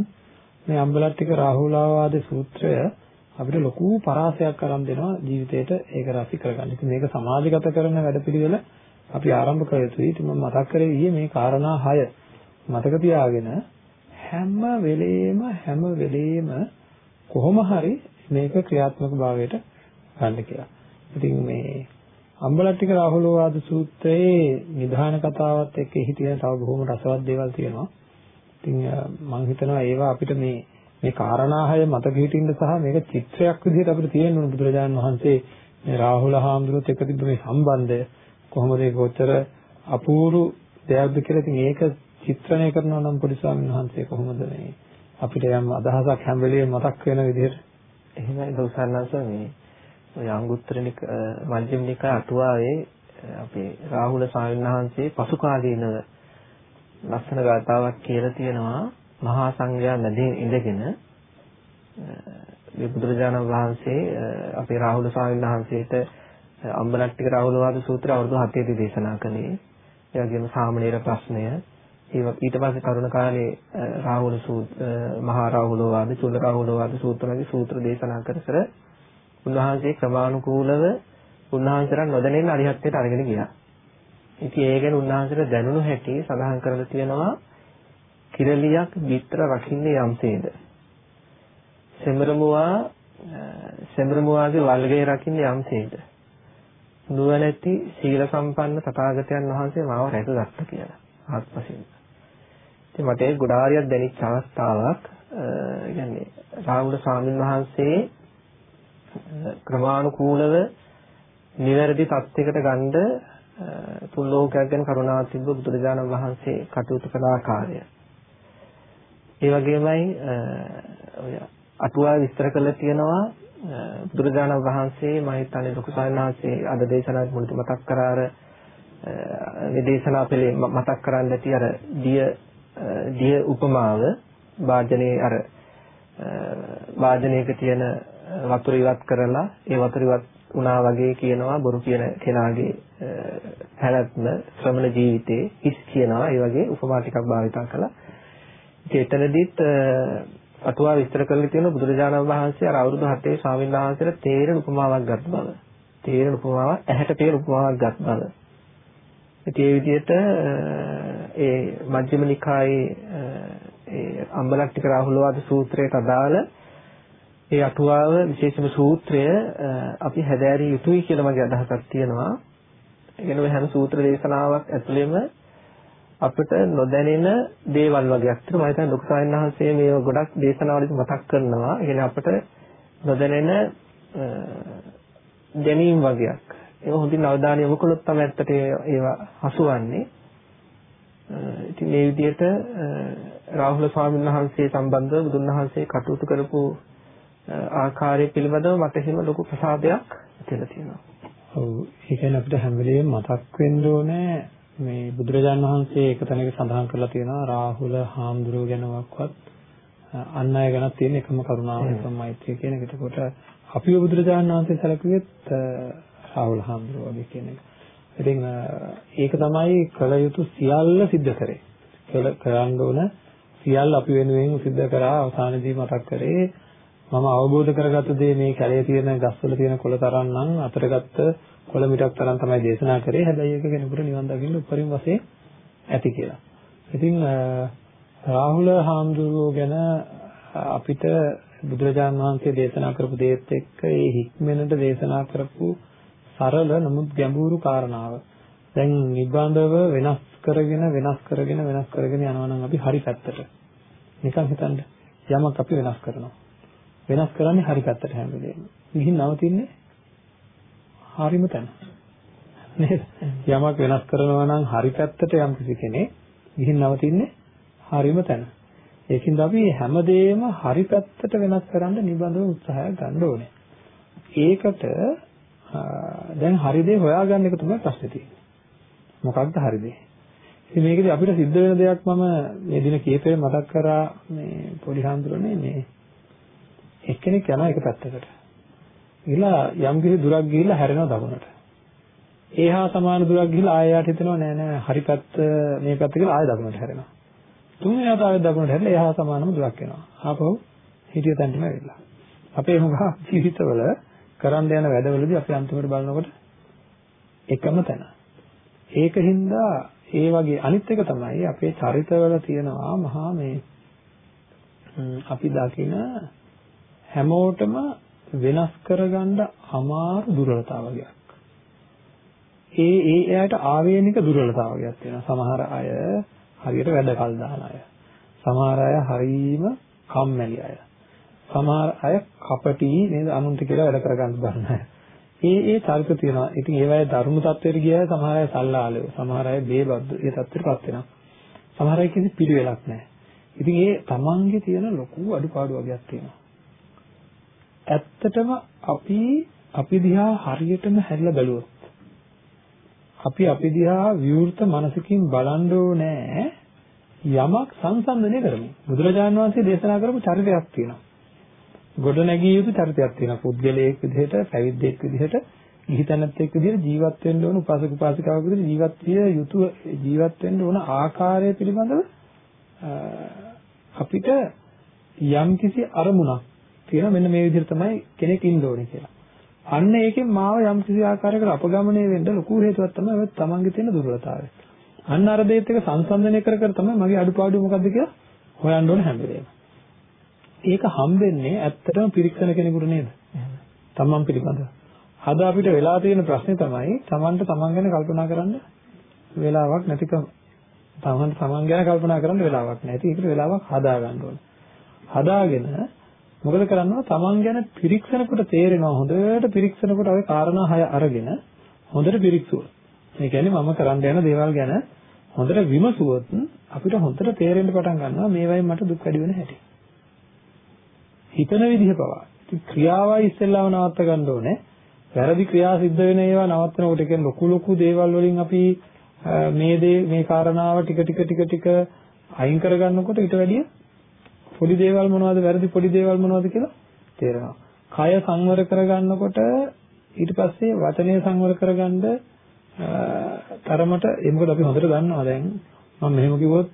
Speaker 1: මේ අම්බලට්ටික රාහුලාවාද සූත්‍රය අපිට ලොකු පරාසයක් අරන් දෙනවා ජීවිතේට ඒක රසි කරගන්න. ඉතින් මේක සමාජගත කරන වැඩපිළිවෙල අපි ආරම්භ කළ යුතුයි. ඉතින් මම මතක් කරේ ඊයේ මේ කාරණා 6 මතක තියාගෙන හැම වෙලේම හැම වෙලේම කොහොම හරි මේක ක්‍රියාත්මක භාවයට ගන්න කියලා. ඉතින් මේ අම්බලට්ටික රාහුලවාද සූත්‍රයේ නිධාන කතාවත් එක්ක එහි තියෙන තව බොහොම රසවත් දේවල් තියෙනවා. ඉතින් මම හිතනවා ඒවා අපිට මේ මේ කාරණා හය මතක හිටින්න සහ මේක චිත්‍රයක් විදිහට අපිට තියෙන්න ඕන බුදුරජාණන් වහන්සේ මේ රාහුල හාමුදුරුවොත් එක්ක තිබ්බ මේ සම්බන්ධය. කොහොමද ඒක උතර අපූර්ව දෙයක්ද කියලා ඉතින් ඒක චිත්‍රණය කරනවා නම් පොඩි ස්වාමීන් වහන්සේ කොහොමද මේ අපිට යම් අදහසක් හැම වෙලෙම මතක් වෙන විදිහට?
Speaker 2: එහෙමයි දෝසන්නස මේ ඔය අංගුත්තර මජ්ක්‍ධිම නිකාය අටුවාවේ අපේ රාහුල ස්වාමීන් වහන්සේ පසු කාලීනව ලස්සන ගාතාවක් කියලා තියෙනවා මහා සංඝයා මැදින් ඉඳගෙන මේ බුදුරජාණන් වහන්සේ අපේ රාහුල ස්වාමීන් වහන්සේට අම්බලට්ටික රාහුලවාද සූත්‍රය අවුරුදු 7 දී දේශනා කළේ. ඒ වගේම සාමණේර ප්‍රශ්නය ඒ ඊට පස්සේ කරුණ කාලේ රාහුල මහා රාහුලවාද චුල්ල රාහුලවාද සූත්‍ර වගේ සූත්‍ර දේශනා කර කර උන්වහන්සේ ක්‍රමානුකූලව උන්වහන්සේලා නොදැනෙන අරිහත්ත්වයට අරගෙන ගියා. ඉතින් ඒ ගැන උන්වහන්සේට දැනුණු හැටි සඳහන් කරලා තියෙනවා කිරලියක් විතර රකින්නේ යම්සේද. සෙමරමුවා සෙමරමුවාගේ වල්ගේ රකින්නේ යම්සේද. නුවණැති සීල සම්පන්න තථාගතයන් වහන්සේ මාව රැකගත්තා කියලා. ආත්මසින්. ඉතින් මට ඒ ගොඩාරියක් දැනෙච්ච අවස්ථාවක් يعني රාහුල ස්වාමීන් වහන්සේ ක්‍රමානුකූලව නිවැරදි தත්යකට ගන්න තුන් ලෝකයක් ගැන කරුණාවක් තිබ්බ බුදුරජාණන් වහන්සේ කටයුතු කළ ආකාරය. ඒ වගේමයි අටුවා විස්තර කරලා තියෙනවා බුදුරජාණන් වහන්සේ මම හිතන්නේ ලොකු සාරණාංශයේ අද දේශනාවේ මුලදී මතක් කරා අර මේ දේශනා පෙළේ මතක් කරන්න ඇති අර දිය දිය උපමාව වාජනේ අර වාජනයක තියෙන වතුර ඉවත් කරලා ඒ වතුර ඉවත් වුණා වගේ කියනවා බොරු කියන කෙනාගේ පැවැත්ම ශ්‍රමණ ජීවිතේ හිස් කියනවා ඒ වගේ උපමා ටිකක් භාවිතා කළා. ඉතින් එතනදිත් අටුවා විස්තර කරලා තියෙන බුදුරජාණන් වහන්සේ අර අවුරුදු 7 ස්වාමීන් වහන්සේලා තේරෙන උපමාවක් ගත් බව. තේරෙන උපමාවක් ඇහැට පේන උපමාවක් ගත් බව. ඉතින් ඒ විදිහට ඒ මජ්ක්‍ධිම නිකායේ ඒ අම්බලට්ටික රාහුලවාද සූත්‍රයට අදාළ ඒ අටුවාව විශේෂම සූත්‍රය අපි හැදෑරිය යුතුයි කියලා මගේ අදහසක් තියෙනවා. ඒ කියන්නේ හැම සූත්‍ර දේශනාවක් ඇතුළෙම අපිට නොදැනෙන දේවල් වගේක් තියෙනවා. මම හිතන්නේ ලොකු සායනහන්සේ මේ ගොඩක් දේශනාවලදී මතක් කරනවා. ඒ කියන්නේ අපිට නොදැනෙන දැනීම් වගේක්. ඒක හොඳින් අවධානය යොමු කළොත් තමයි ඇත්තට ඒවා හසුවන්නේ. ඉතින් මේ විදිහට රාහුල ස්වාමීන් වහන්සේ සම්බන්ධව බුදුන් වහන්සේ කටයුතු කරපු ආකාරය පිළිබඳව මට හිම ලොකු ප්‍රසාදයක් ඇතිලා තියෙනවා.
Speaker 1: ඔව් ඒ කියන්නේ අපිට හැම වෙලෙම මතක් වෙන්න ඕනේ මේ බුදුරජාන් වහන්සේ එක තැනක සඳහන් කරලා තියෙනවා රාහුල හාමුදුරුව ගැනවත් අන් අය ගැන තියෙන එකම කරුණාව එකම මෛත්‍රිය කියන එක. එතකොට අපිව බුදුරජාණන් වහන්සේ සැලකුවෙත් රාහුල හාමුදුරුව වගේ කියන එක. ඉතින් ඒක තමයි කළ යුතු සියල්ල සිද්ධ කරේ. කළ කරන්න ඕන සියල්ල අපි වෙනුවෙන් සිද්ධ කරා අවසානයේදී මතක් කරේ මම අවබෝධ කරගත්ත දේ මේ කැලේ තියෙන ගස්වල තියෙන කොළ තරම් නම් අතරගත්ත කොළ මිටක් තරම් තමයි දේශනා කරේ. හැබැයි ඒක කෙනෙකුට නිවන් දකින්න උපරිම වශයෙන් ඇති කියලා. ඉතින් රාහුල හාමුදුරුවෝ ගැන අපිට බුදුරජාණන් වහන්සේ දේශනා කරපු දේත් එක්ක ඒ හික්මෙනට දේශනා කරපු සරල නමුත් ගැඹුරු කාරණාව. දැන් නිබ්බන්ධව වෙනස් කරගෙන වෙනස් කරගෙන වෙනස් කරගෙන යනවා නම් අපි හරි පැත්තට. නිකන් හිතන්න යමක් අපි වෙනස් කරනවා. වෙනස් කරන්නේ හරි පැත්තට හැම වෙලේම. ගිහින් නවතින්නේ හරිම තැන. නේද? යමක් වෙනස් කරනවා නම් හරි පැත්තට යම් කිසි කෙනෙක් ගිහින් නවතින්නේ හරිම තැන. ඒකින්ද අපි හැමදේම හරි පැත්තට වෙනස් කරන්න නිබඳව උත්සාහයක් ගන්න ඕනේ. ඒකට දැන් හරි දේ හොයාගන්න එක තමයි ප්‍රශ්නේ තියෙන්නේ. මොකක්ද හරි දේ? ඉතින් මේකදී අපිට සිද්ධ වෙන දෙයක් මම මේ දින කීපෙම මතක් කරා මේ පොඩි හාමුදුරනේ මේ එක්කෙනෙක් යනවා එක පැත්තකට. ගිහලා යම් කිසි දුරක් ගිහිල්ලා හැරෙනවා දකුණට. ඒහා සමාන දුරක් ගිහිල්ලා ආයෙ යට හිතෙනවා නෑ නෑ හරි පැත්ත මේ පැත්ත කියලා ආයෙ දකුණට හැරෙනවා. තුන්වෙනි ආයෙ දකුණට හැරෙලා ඒහා සමානම දුරක් එනවා. ආපහු හිටිය තැනටම ඇවිල්ලා. අපේ මුගා ජීවිතවල කරන්න යන වැඩවලදී අපි අන්තිමට බලනකොට එකම තැන. ඒකින්ද ඒ වගේ අනිත් එක තමයි අපේ චරිතවල තියෙනවා මහා මේ අපි දකින හැමෝටම වෙනස් කරගන්න අමාරු දුර්වලතාවයක්. ඒ ඒ එයාට ආවේනික දුර්වලතාවයක් තියෙනවා. සමහර අය හරියට වැඩ කල් දාන අය. සමහර අය හරීම කම්මැලි අය. සමහර අය කපටි නේද අනුන්ට කියලා වැඩ කරගන්න දන්න අය. ඒ ඒ චරිත තියෙනවා. ඉතින් ඒවයේ ධර්ම තත්ත්වයට ගියය සමහර අය සල්ලාලයෝ, සමහර අය බේබද්ද ඒ තත්ත්වයටපත් වෙනවා. සමහර අය කිසි පිළිවෙලක් නැහැ. ඉතින් ඒ තමන්ගේ තියෙන ලොකු අඩුපාඩු වගේක් තියෙනවා. ඇත්තටම අපි අපි දිහා හරියටම හැරිලා බැලුවොත් අපි අපි දිහා විවෘත මනසකින් බලන්න ඕනේ යමක් සංසන්දනය කරමු. බුදුරජාණන් වහන්සේ දේශනා කරපු චරිතයක් තියෙනවා. ගොඩ නැගිය යුතු චරිතයක් තියෙනවා. පුද්ගලයෙක් විදිහට, පැවිද්දෙක් විදිහට, ගිහිතැනැත්තෙක් විදිහට ජීවත් වෙන්න ඕන, උපාසක උපාසිකාවක් විදිහට ජීවත් විය යුතු ජීවත් වෙන්න ඕන ආකාරය පිළිබඳව අපිට යම්කිසි අරමුණක් තියෙනවා මෙන්න මේ විදිහට තමයි කෙනෙක් ඉන්න ඕනේ කියලා. අන්න ඒකෙන් මාව යම් කිසි ආකාරයකට අපගමණය වෙන්න ලොකු හේතුවක් තමයි ඔය තමන්ගේ තියෙන දුර්වලතාවය. අන්න අර දෙයත් එක සංසන්දනය කර කර තමයි මගේ අඩුපාඩු මොකද්ද කියලා හොයන්න ඕනේ හැම වෙලේම. ඒක හම්බෙන්නේ ඇත්තටම පිරික්සන කෙනෙකුට නේද? තමන් පිළිබඳව. අද අපිට වෙලා තියෙන ප්‍රශ්නේ තමයි තමන්ට තමන් ගැන කල්පනා කරන්න වෙලාවක් නැතිකම. තමන්ට තමන් ගැන කල්පනා කරන්න වෙලාවක් නැති. ඒකට වෙලාවක් හදා ගන්න ඕනේ. හදාගෙන මොකද කරන්නේ තමන් ගැන පිරික්සනකොට තේරෙනවා හොඳට පිරික්සනකොට ওই කාරණා හය අරගෙන හොඳට පිරික්සුවොත් ඒ කියන්නේ මම කරන්න යන දේවල් ගැන හොඳට විමසුවොත් අපිට හොඳට තේරෙන්න පටන් ගන්නවා මේවයින් මට දුක් වැඩි වෙන හැටි හිතන විදිහ පවා. ක්‍රියාවයි ඉස්සෙල්ලාම නවත්ත ගන්න ඕනේ. වැරදි ක්‍රියා සිද්ධ වෙන ඒවා නවත්තනකොට කියන්නේ ලොකු ලොකු දේවල් වලින් අපි මේ දේ මේ කාරණාව ටික ටික ටික ටික අයින් කරගන්නකොට ඊට වැඩිය පොඩි දේවල් මොනවද වැරදි පොඩි දේවල් මොනවද කියලා තේරෙනවා. කය සංවර කරගන්නකොට ඊට පස්සේ වචනය සංවර කරගන්න තරමට ඒ මොකද අපි හොඳට දන්නවා දැන් මම මෙහෙම කිව්වොත්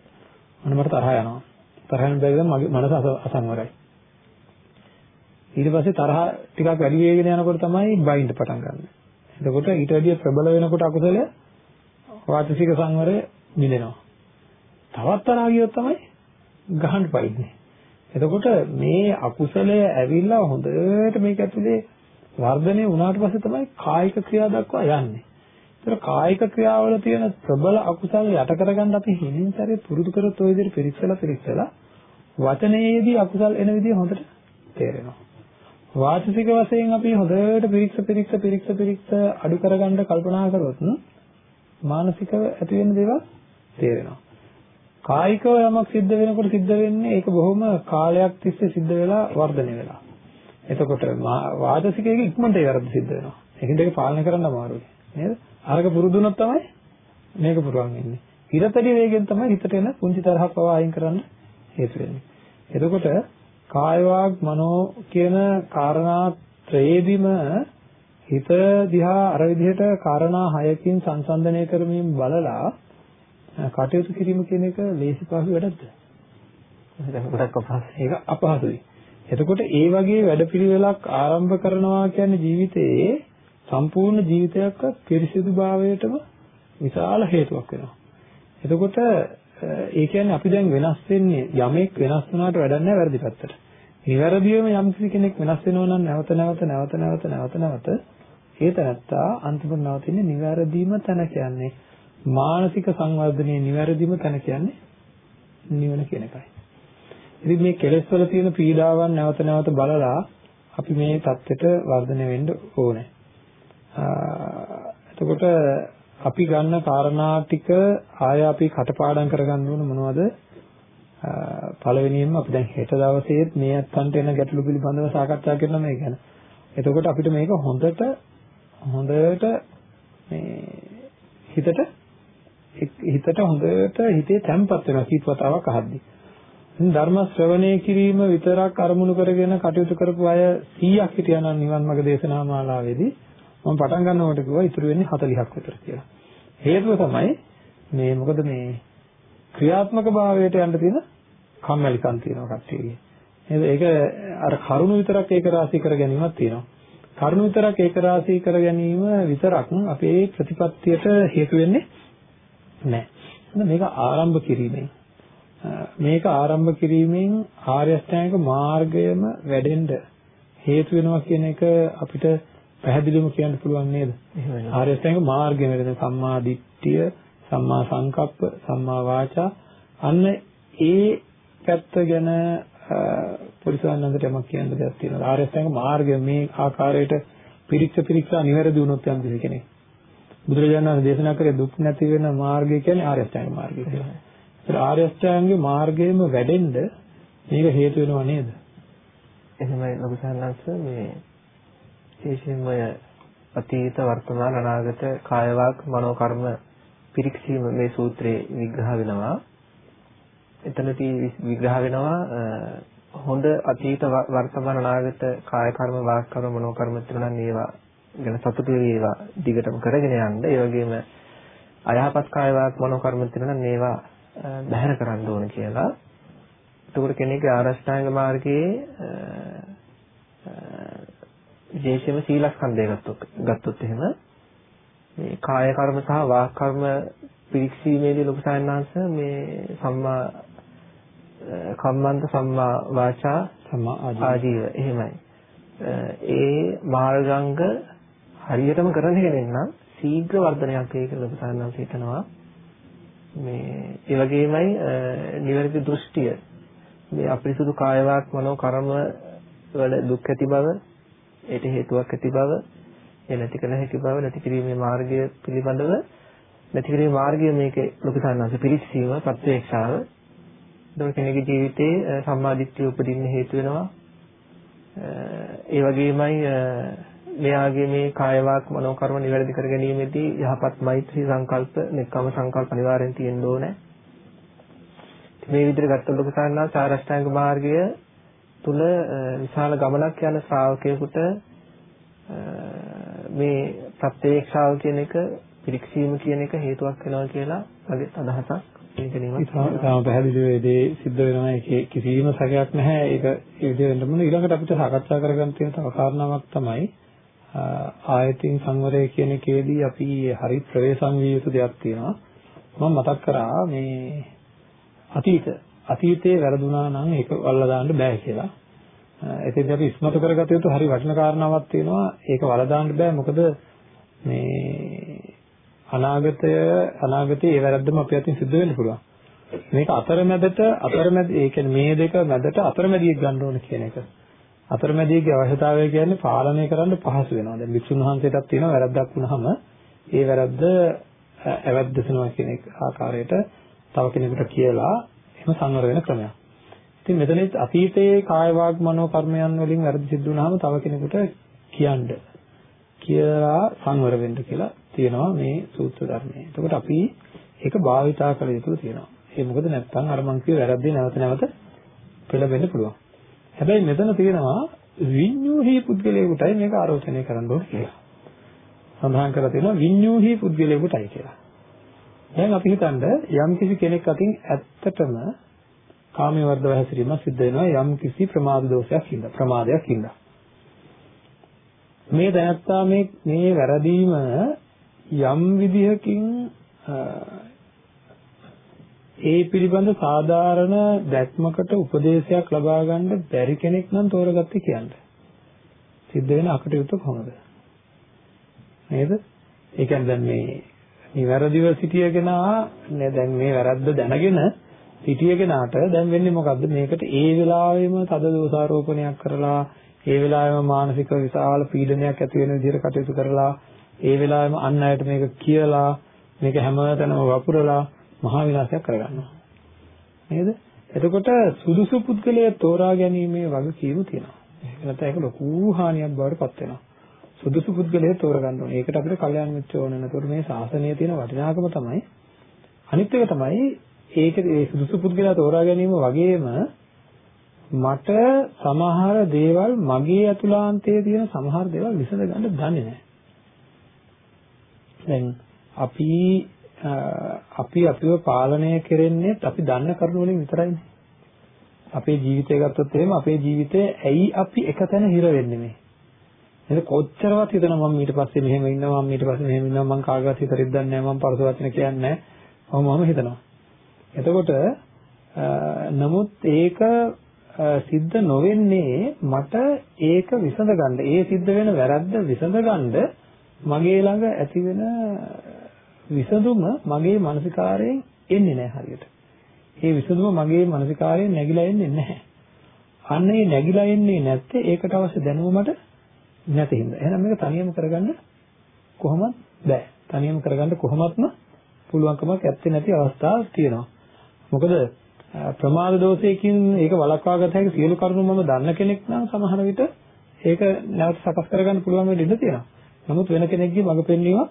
Speaker 1: මම මට තරහ යනවා. තරහ යන බැරිද මගේ මනස අසංවරයි. ඊට පස්සේ තරහ ටිකක් වැඩි වෙගෙන යනකොට තමයි බයින්ඩ් පටන් ගන්න. එතකොට ඊට වැඩිය ප්‍රබල වෙනකොට අකුසල වාචසික සංවරය මිදෙනවා. තවත් තරහ ගියොත් තමයි ගහන්න පයින්නේ. එතකොට මේ අකුසලය ඇවිල්ලා හොඳට මේක ඇතුලේ වර්ධනය වුණාට පස්සේ තමයි කායික ක්‍රියා දක්වා යන්නේ. ඒතර කායික ක්‍රියාවල තියෙන ප්‍රබල අකුසල යට කරගන්න අපි හිමින් සැරේ පුරුදු කරොත් ওই විදිහට පිරික්සලා පිරික්සලා වචනයේදී අකුසල් එන විදිහ හොඳට තේරෙනවා. වාචික වශයෙන් අපි හොඳට පිරික්ස පිරික්ස පිරික්ස පිරික්ස අඩු කරගන්න කල්පනා කරොත් මානසිකව ඇති වෙන දේවල් තේරෙනවා. කායිකව යමක් සිද්ධ වෙනකොට සිද්ධ වෙන්නේ ඒක බොහොම කාලයක් තිස්සේ සිද්ධ වෙලා වර්ධනය වෙලා. එතකොට වාචසිකයේ ඉක්මනට ඒ වැරද්ද සිද්ධ වෙනවා. ඒකෙන් දෙක පාලනය කරන්න අමාරුයි. නේද? අරක පුරුදුනොත් තමයි මේක පුරවන් වෙන්නේ. හිරතඩි වේගෙන් තමයි හිතට එන පුංචි තරහක් පවා අයින් කරන්න හේතු වෙන්නේ. එතකොට කාය වාග් මනෝ කියන කාරණා ත්‍රයේදීම හිත දිහා අර විදිහට කාරණා හයකින් සංසන්දනය කරමින් බලලා කටයුතු කිරීම කියන එක ලේසි පහසු වැඩක්ද?
Speaker 2: ගොඩක් අපහසුයි.
Speaker 1: ඒක අපහසුයි. එතකොට ඒ වගේ වැඩපිළිවෙලක් ආරම්භ කරනවා කියන්නේ ජීවිතයේ සම්පූර්ණ ජීවිතයක් පිරිසිදුභාවයටම විශාල හේතුවක් වෙනවා. එතකොට ඒ කියන්නේ අපි දැන් වෙනස් වෙන්නේ යමෙක් වෙනස් වුණාට වැඩක් නැහැ වැරදි පැත්තට. නිවැරදිවම යම් කෙනෙක් වෙනස් වෙනවා නම් නැවත නැවත නැවත නැවත නැවත නැවත ඒ තැනත්තා අන්තිමට නවතින්නේ නිවැරදිම තැන කියන්නේ මානසික සංවර්ධනයේ නිවැරදිම තැන කියන්නේ නිවන කියන එකයි. ඉතින් මේ කෙලෙස් වල තියෙන පීඩාවන් නැවත නැවත බලලා අපි මේ தත්ත්වයට වර්ධනය වෙන්න ඕනේ. එතකොට අපි ගන්න කාරණා ටික ආය අපි කටපාඩම් කරගන්න ඕන මොනවද? පළවෙනියෙන්ම අපි දැන් හෙට දවසේත් මේ අත්තන්ට එන ගැටලු පිළිබඳව සාකච්ඡා කරනවා මේ ගැන. එතකොට අපිට මේක හොඳට හොඳට මේ හිතට හිතට හොඳට හිතේ තැම්පත් වෙනවා කීප වතාවක් අහද්දී. ධර්ම ශ්‍රවණය කිරීම විතරක් අරමුණු කරගෙන කටයුතු කරපු අය 100ක් හිටියනම් නිවන් මාර්ග දේශනා මාලාවේදී මම පටන් ගන්නකොට කිව්වා ඉතුරු වෙන්නේ 40ක් විතර කියලා. හේතුව තමයි මේ මොකද මේ ක්‍රියාත්මක භාවයට යන්න තියෙන කම්මැලිකම් තියෙනවා කට්ටියගේ. නේද? ඒක අර කරුණු විතරක් ඒක රාශී කර ගැනීමක් තියෙනවා. කරුණු විතරක් ඒක රාශී කර ගැනීම විතරක් අපේ ප්‍රතිපත්තියට හේතු වෙන්නේ නැහැ. මේක ආරම්භ කිරීමෙන් මේක ආරම්භ කිරීමෙන් ආර්ය අෂ්ටාංගික මාර්ගයම වැඩෙන්න හේතු වෙනවා කියන එක අපිට පැහැදිලිවම කියන්න පුළුවන් නේද? ආර්ය අෂ්ටාංගික මාර්ගය වැඩෙන සම්මා දිට්ඨිය, සම්මා සංකප්ප, සම්මා වාචා අන්න ඒ පැත්ත ගැන පොලිසවන්නන්ට යමක් කියන්න දෙයක් තියෙනවා. ආර්ය අෂ්ටාංගික මාර්ගය මේ ආකාරයට පිරික්ස පිරික්සා නිවැරදි වුණොත් යම් කෙනෙක්. බුදුරජාණන් වහන්සේ දේශනා කරේ දුක් නැති වෙන මාර්ගය කියන්නේ ආර්ය අෂ්ටාංගික මාර්ගය කියලා. ඒත් ආර්ය අෂ්ටාංගික මාර්ගයේම වැඩෙන්න මේක හේතු වෙනව නේද?
Speaker 2: එහෙමයි ලොකු සාන්නංශ මේ විශේෂයෙන්ම අතීත වර්තමාන අනාගත කායවාක් මනෝ කර්ම පිරික්සීම මේ සූත්‍රයේ විග්‍රහ වෙනවා. එතනදී විග්‍රහ වෙනවා හොඳ අතීත වර්තමාන අනාගත කාය කර්ම වාක් කර්ම මනෝ කර්ම තිබුණා නම් ඒවා ගැන සතුටු වේවා දිගටම කරගෙන යන්න. ඒ වගේම අයහපත් කාය වාක් මනෝ කර්ම තිබුණා නම් ඒවා බැහැර කරන්න ඕන කියලා. එතකොට කෙනෙක්ගේ ආරෂ්ඨාංග මාර්ගයේ විශේෂයෙන්ම සීලස්කන්ධය ගත්තොත් ගත්තොත් එහෙම මේ කාය කර්ම සහ වාක් කර්ම පිරික්සීමේදී ලොකු සායනාංශ මේ සම්මා කම්මන්ත සම්මා වාචා
Speaker 1: සම්මා
Speaker 2: ආජීව එහෙමයි. ඒ මාර්ගාංග හරියටම කරන කෙනෙක් නම් ශීඝ්‍ර වර්ධනයක් ඒක ලොකු සායනාංශ හිතනවා. මේ ඒ වගේමයි නිවැරදි දෘෂ්ටිය. මේ අපරිසුදු කායවාක් මනෝ කර්ම වල දුක් ඇති බව ඒට හේතුවක් ඇති බව ඒ නැති කළ හැකි බව නැති කිරීමේ මාර්ගය පිළිබඳව නැති කිරීමේ මාර්ගය මේකේ ලොකු සාන්නංශ පිළිස්සීම ප්‍රත්‍යක්ෂාව. එතකොට කෙනෙකුගේ ජීවිතේ සම්මාදිට්ඨිය උපදින්න හේතු වෙනවා. ඒ වගේමයි මෙයාගේ මේ කාය වාක් මනෝ කර්ම නිවැරදි කර ගැනීමේදී යහපත් මෛත්‍රී සංකල්ප, නික්කම සංකල්ප අනිවාර්යෙන් තියෙන්න ඕනේ. මේ විදිහට ගත්තොත් ලොකු සාරණා සාරෂ්ඨාංග මාර්ගය තුල විශාල ගමනක් යන ශ්‍රාවකයෙකුට මේ ප්‍රත්‍යක්ෂාව කියන එක පිරික්සීම කියන එක හේතුවක් වෙනවා කියලා මගේ අදහසක්. ඒක නෙමෙයි.
Speaker 1: තාම පැහැදිලිව ඒ දේ සිද්ධ වෙනවා ඒකේ කිසිම සැකයක් නැහැ. ඒක ඒ විදිහට වෙන්න මොන ඊළඟට අපිට සාකච්ඡා කරගන්න තියෙන තව කාරණාවක් තමයි ආයතින් සංවරය කියන එකේදී අපි හරි ප්‍රවේශම් විය යුතු දෙයක් තියෙනවා. මම මතක් කරා මේ අතීත අතීතයේ වැරදුනා නම් ඒක වල්ලා දාන්න බෑ කියලා. එතෙන්දී අපි ඉස්මතු කරගත යුතු හරි වටින කාරණාවක් තියෙනවා. ඒක වල්ලා දාන්න බෑ මොකද මේ අනාගතය අනාගතයේ ඒ වැරද්දම අපේ අතින් සිද්ධ වෙන්න පුළුවන්. මේක අතරමැදට අතරමැද ඒ කියන්නේ මේ දෙක මැදට අතරමැදියෙක් ගන්න ඕන කියන එක. අතරමැදියෙක්ගේ අවශ්‍යතාවය කියන්නේ පාලනය කරන්න පහසු වෙනවා. දැන් වික්ෂුන් වහන්සේටත් තියෙනවා වැරද්දක් වුණාම ඒ වැරද්ද ඇවැද්දසනවා කියන ආකාරයට තව කෙනෙකුට කියලා එහෙම සංවර වෙන ක්‍රමයක්. ඉතින් මෙතනත් අතීතයේ කාය වාග් මනෝ කර්මයන් වලින් වැරදි සිද්ධ වුණාම තව කෙනෙකුට කියන්න කියලා සංවර වෙන්න කියලා තියෙනවා මේ සූත්‍ර ධර්මයේ. එතකොට අපි ඒක භාවිතා කළ යුතු තියෙනවා. ඒ මොකද නැත්නම් අර මං කිව්ව වැරද්දේ නැවත නැවත පෙළඹෙන්න පුළුවන්. හැබැයි මෙතන තියෙනවා විඤ්ඤූහි පුද්ගලයෙකුටයි මේක ආරෝචනය කරන්න ඕනේ කියලා. සඳහන් කරලා තියෙනවා විඤ්ඤූහි පුද්ගලයෙකුටයි කියලා. දැන් අපි හිතන්න යම් කිසි කෙනෙක් අතින් ඇත්තටම කාමයේ වර්ධව හැසිරීමක් සිද්ධ වෙනවා යම් කිසි ප්‍රමාද දෝෂයක් හින්දා ප්‍රමාදයක් හින්දා. මේ දැනත්තා මේ මේ වැරදීම යම් විදිහකින් ඒ පිළිබඳ සාධාරණ දැක්මකට උපදේශයක් ලබා ගන්න බැරි කෙනෙක් නම් තෝරගත්තේ කියන්නේ. සිද්ධ වෙන අකටයුත්ත කොහොමද? නේද? ඒ කියන්නේ දැන් මේ නිවැරදිව සිටියගෙනා නේ දැන් මේ වැරද්ද දැනගෙන සිටියගෙනාට දැන් වෙන්නේ මොකද්ද? මේකට ඒ වෙලාවෙම තද දෝෂාරෝපණයක් කරලා ඒ වෙලාවෙම මානසික විශාල පීඩනයක් ඇති වෙන විදිහට කටයුතු කරලා ඒ වෙලාවෙම අන් අයට මේක කියලා මේක හැමතැනම වපුරලා මහා විනාශයක් කරගන්නවා. නේද? එතකොට සුදුසු පුද්ගලයා තෝරා ගැනීමේ වගකීම තියෙනවා. ඒක නැත්නම් ඒක ලොකු හානියක් බවට පත් වෙනවා. සුදුසු පුද්ගලයා තෝරගන්න ඕනේ. ඒකට අපිට කල්යාණ මිත්‍ර ඕන නැතොත් මේ ශාසනයේ තියෙන වටිනාකම තමයි අනිත් එක තමයි ඒක ඒ සුදුසු පුද්ගලයා තෝරා ගැනීම වගේම මට සමහර දේවල් මගේ අතුලාන්තයේ තියෙන සමහර දේවල් විසඳ ගන්න දන්නේ නැහැ. දැන් අපි අපි අපිව පාලනය කරන්නේ අපි දන්න කරුණු වලින් විතරයිනේ. අපේ ජීවිතය ගත්තොත් එහෙම අපේ ජීවිතේ ඇයි අපි එකතැන හිර වෙන්නේ මේ? නේද කොච්චරවත් හිතනවා මම ඊට පස්සේ මෙහෙම ඉන්නවා මම ඊට පස්සේ මෙහෙම ඉන්නවා මම කාගවත් හිත රිද්දන්නේ නැහැ මම පරස වචන කියන්නේ නැහැ මම මම හිතනවා. එතකොට නමුත් ඒක සිද්ධ නොවෙන්නේ මට ඒක විසඳගන්න. ඒ සිද්ධ වෙන වැරද්ද විසඳගන්න මගේ ළඟ ඇති වෙන විසඳුම මගේ මානසිකාරයෙන් එන්නේ නැහැ හරියට. ඒ විසඳුම මගේ මානසිකාරයෙන් නැగిලා එන්නේ නැහැ. අන්න ඒ නැగిලා එන්නේ නැත්තේ ඒකට අවශ්‍ය දැනුම මට නැති හින්දා. එහෙනම් මේක තනියම කරගන්න කොහොමද බෑ. තනියම කරගන්න කොහොමත්ම පුළුවන්කමක් ඇත්තේ නැති අවස්ථාවක් තියෙනවා. මොකද ප්‍රමාද දෝෂයකින් ඒක වළක්වා ගත හැකි සියලු කරුණු මම දන්න කෙනෙක් නම් සමහර විට ඒක නැවත සකස් කරගන්න පුළුවන් වෙන්න ඉඩ තියෙනවා. නමුත් වෙන කෙනෙක්ගේ මඟ පෙන්වීමක්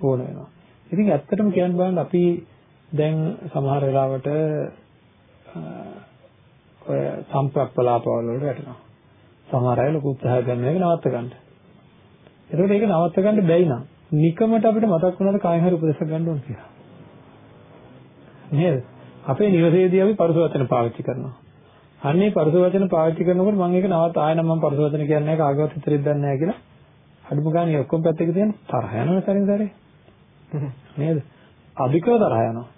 Speaker 1: ඕන වෙනවා. ඉතින් ඇත්තටම කියන්න බලන්න අපි දැන් සමහර වෙලාවට ඔය සම්ප්‍රප්පලාපවල වලට වැටෙනවා. සමහර අය ලොකු උත්සාහ ගන්න එක නවත්ත ගන්න. ඒකෝට ඒක නවත්ත ගන්න බැයි නම් නිකමට අපිට මතක් වුණාද කායෙන් හරි උපදේශ ගන්න ඕන කියලා. නේද? අපේ නිවසේදී අපි පරුස වචන පාවිච්චි කරනවා. අන්නේ පරුස වචන පාවිච්චි කරනකොට මම ඒක නවත් ආයෙ නම් මම පරුස වචන කියන්නේ නැහැ කාගවත් හිතෙත් දන්නේ නැහැ කියලා අඩුම ගානේ ඔක්කොම පැත්තක තියෙන තරහ යනවා සරින් සරේ. *laughs* නේද? අධිකව තරහ යනවා.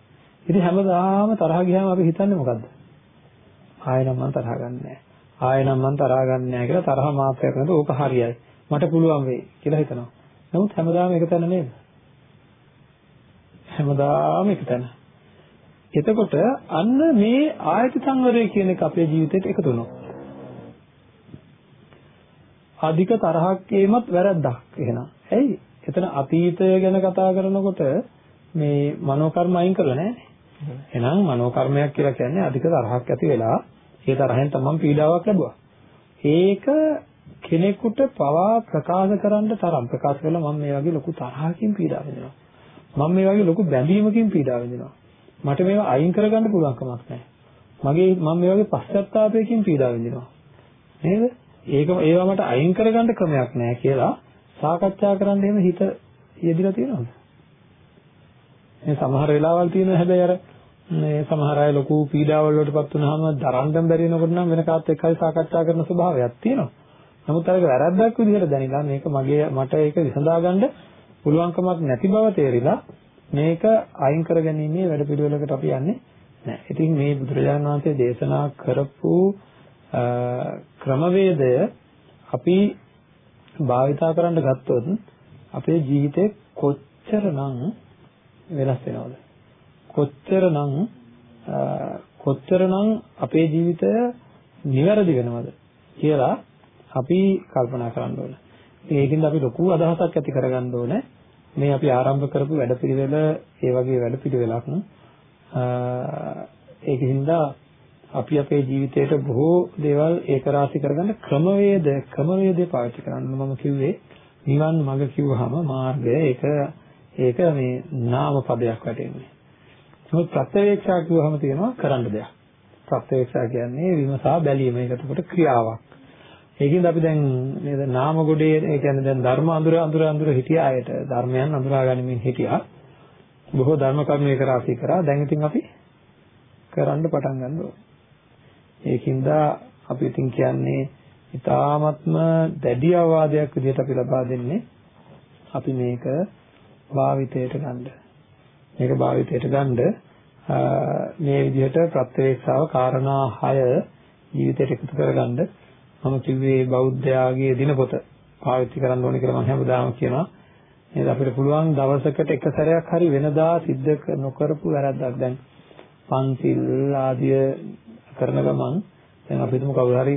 Speaker 1: ඉතින් හැමදාම තරහ ගියාම අපි හිතන්නේ මොකද්ද? ආයෙ නම් මම තරහ ගන්නෑ. ආයෙ නම් මම තරහ ගන්නෑ කියලා තරහ මාත්‍රයක් නැතුව ඕක හරියයි. මට පුළුවන් වෙයි කියලා හිතනවා. නමුත් හැමදාම එක තැන නේද? හැමදාම එක තැන. එතකොට අන්න මේ ආයත සංවරය කියන එක අපේ ජීවිතේට එකතු වෙනවා. අධික තරහක් ඒමත් වැරද්දක් එහෙනම්. ඇයි? එතන අතීතය ගැන කතා කරනකොට මේ මනෝ කර්ම අයින් කරලා නැහැ. එහෙනම් මනෝ කර්මයක් කියලා කියන්නේ අධික තරහක් ඇති වෙලා ඒ තරහෙන් තමන් පීඩාවක් ලැබුවා. ඒක කෙනෙකුට පවා ප්‍රකාශ කරන්න තරම් ප්‍රකාශ කළා මම මේ වගේ ලොකු තරහකින් පීඩා විඳිනවා. මම මේ වගේ ලොකු බැඳීමකින් පීඩා විඳිනවා. මට මේවා අයින් කරගන්න පුළුවන් කමක් නැහැ. මගේ මම මේ වගේ පශ්චාත්තාවයකින් පීඩා විඳිනවා. නේද? ඒක ඒවා මට අයින් කරගන්න ක්‍රමයක් නැහැ කියලා සාකච්ඡා කරන්න එහෙම හිත යෙදিলা තියෙනවද? මේ සමහර වෙලාවල් තියෙනවා හැබැයි අර මේ සමහර අය ලොකු පීඩාවල් වලටපත් වුනහම දරන්න බැරි වෙනකොට නම් වෙන කාත් එක්කයි සාකච්ඡා කරන ස්වභාවයක් තියෙනවා. නමුත් අරක වැරද්දක් විදිහට දැනিলা මේක මගේ මට ඒක විසඳාගන්න පුළුවන්කමක් නැති බව තේරිලා මේක අයින් කරගැනීමේ වැඩපිළිවෙලකට අපි යන්නේ නැහැ. ඉතින් මේ බුදුරජාණන් වහන්සේ දේශනා කරපු ක්‍රමවේදය අපි භාවිතා කරන්න ගත්තොත් අපේ ජීවිතේ කොච්චරනම් වෙනස් වෙනවද? කොච්චරනම් කොච්චරනම් අපේ ජීවිතය නිවැරදි වෙනවද කියලා අපි කල්පනා කරන්න ඕනේ. ඉතින් ඒකින්ද අපි ලොකු අදහසක් ඇති කරගන්න ඕනේ. මේ අපි ආරම්භ කරපු වැඩපිළිවෙල ඒ වගේ වැඩපිළිවෙලක් ඒකින්ද අපි අපේ ජීවිතේට බොහෝ දේවල් ඒක රාශි කරගන්න ක්‍රමවේද ක්‍රමවේදේ පාවිච්චි කරන්න මම කිව්වේ නිවන් මඟ කිව්වහම මාර්ගය ඒක ඒක මේ නාම පදයක් වැටෙන්නේ. නමුත් ප්‍රත්‍යවේක්ෂා කිව්වහම තියෙනවා කරන්න දෙයක්. ප්‍රත්‍යවේක්ෂා කියන්නේ විමසා බැලීම. ඒක එතකොට ක්‍රියාවක්. ඒකින්ද අපි දැන් නේද නාම ගොඩේ ඒ කියන්නේ දැන් ධර්ම අඳුර අඳුර අඳුර හිටිය අයට ධර්මයන් අඳුරා ගනිමින් හිටියා. බොහෝ ධර්ම කර්ම ඒක රාශී කරා. දැන් ඉතින් අපි කරන්න පටන් ගන්න ඕනේ. ඒකින්ද අපි ඉතින් කියන්නේ ඊ타ත්ම දැඩි අවවාදයක් විදිහට අපි ලබා දෙන්නේ අපි මේක භාවිතයට ගන්න. මේක භාවිතයට ගන්න මේ විදිහට ප්‍රත්‍යවේක්ෂාව කාරණා 6 ජීවිතයට එකතු කරගන්න මම කිව්වේ බෞද්ධයාගේ දිනපොත පාවිච්චි කරන්න ඕනේ කියලා මම හැමදාම කියනවා. නේද අපිට පුළුවන් දවසකට එක සැරයක් හරි වෙනදා සිද්ධ නොකරපු වැරද්දක් දැන් පන්සිල් ආදිය කරන ගමන් දැන් අපි හිතමු කවුරු හරි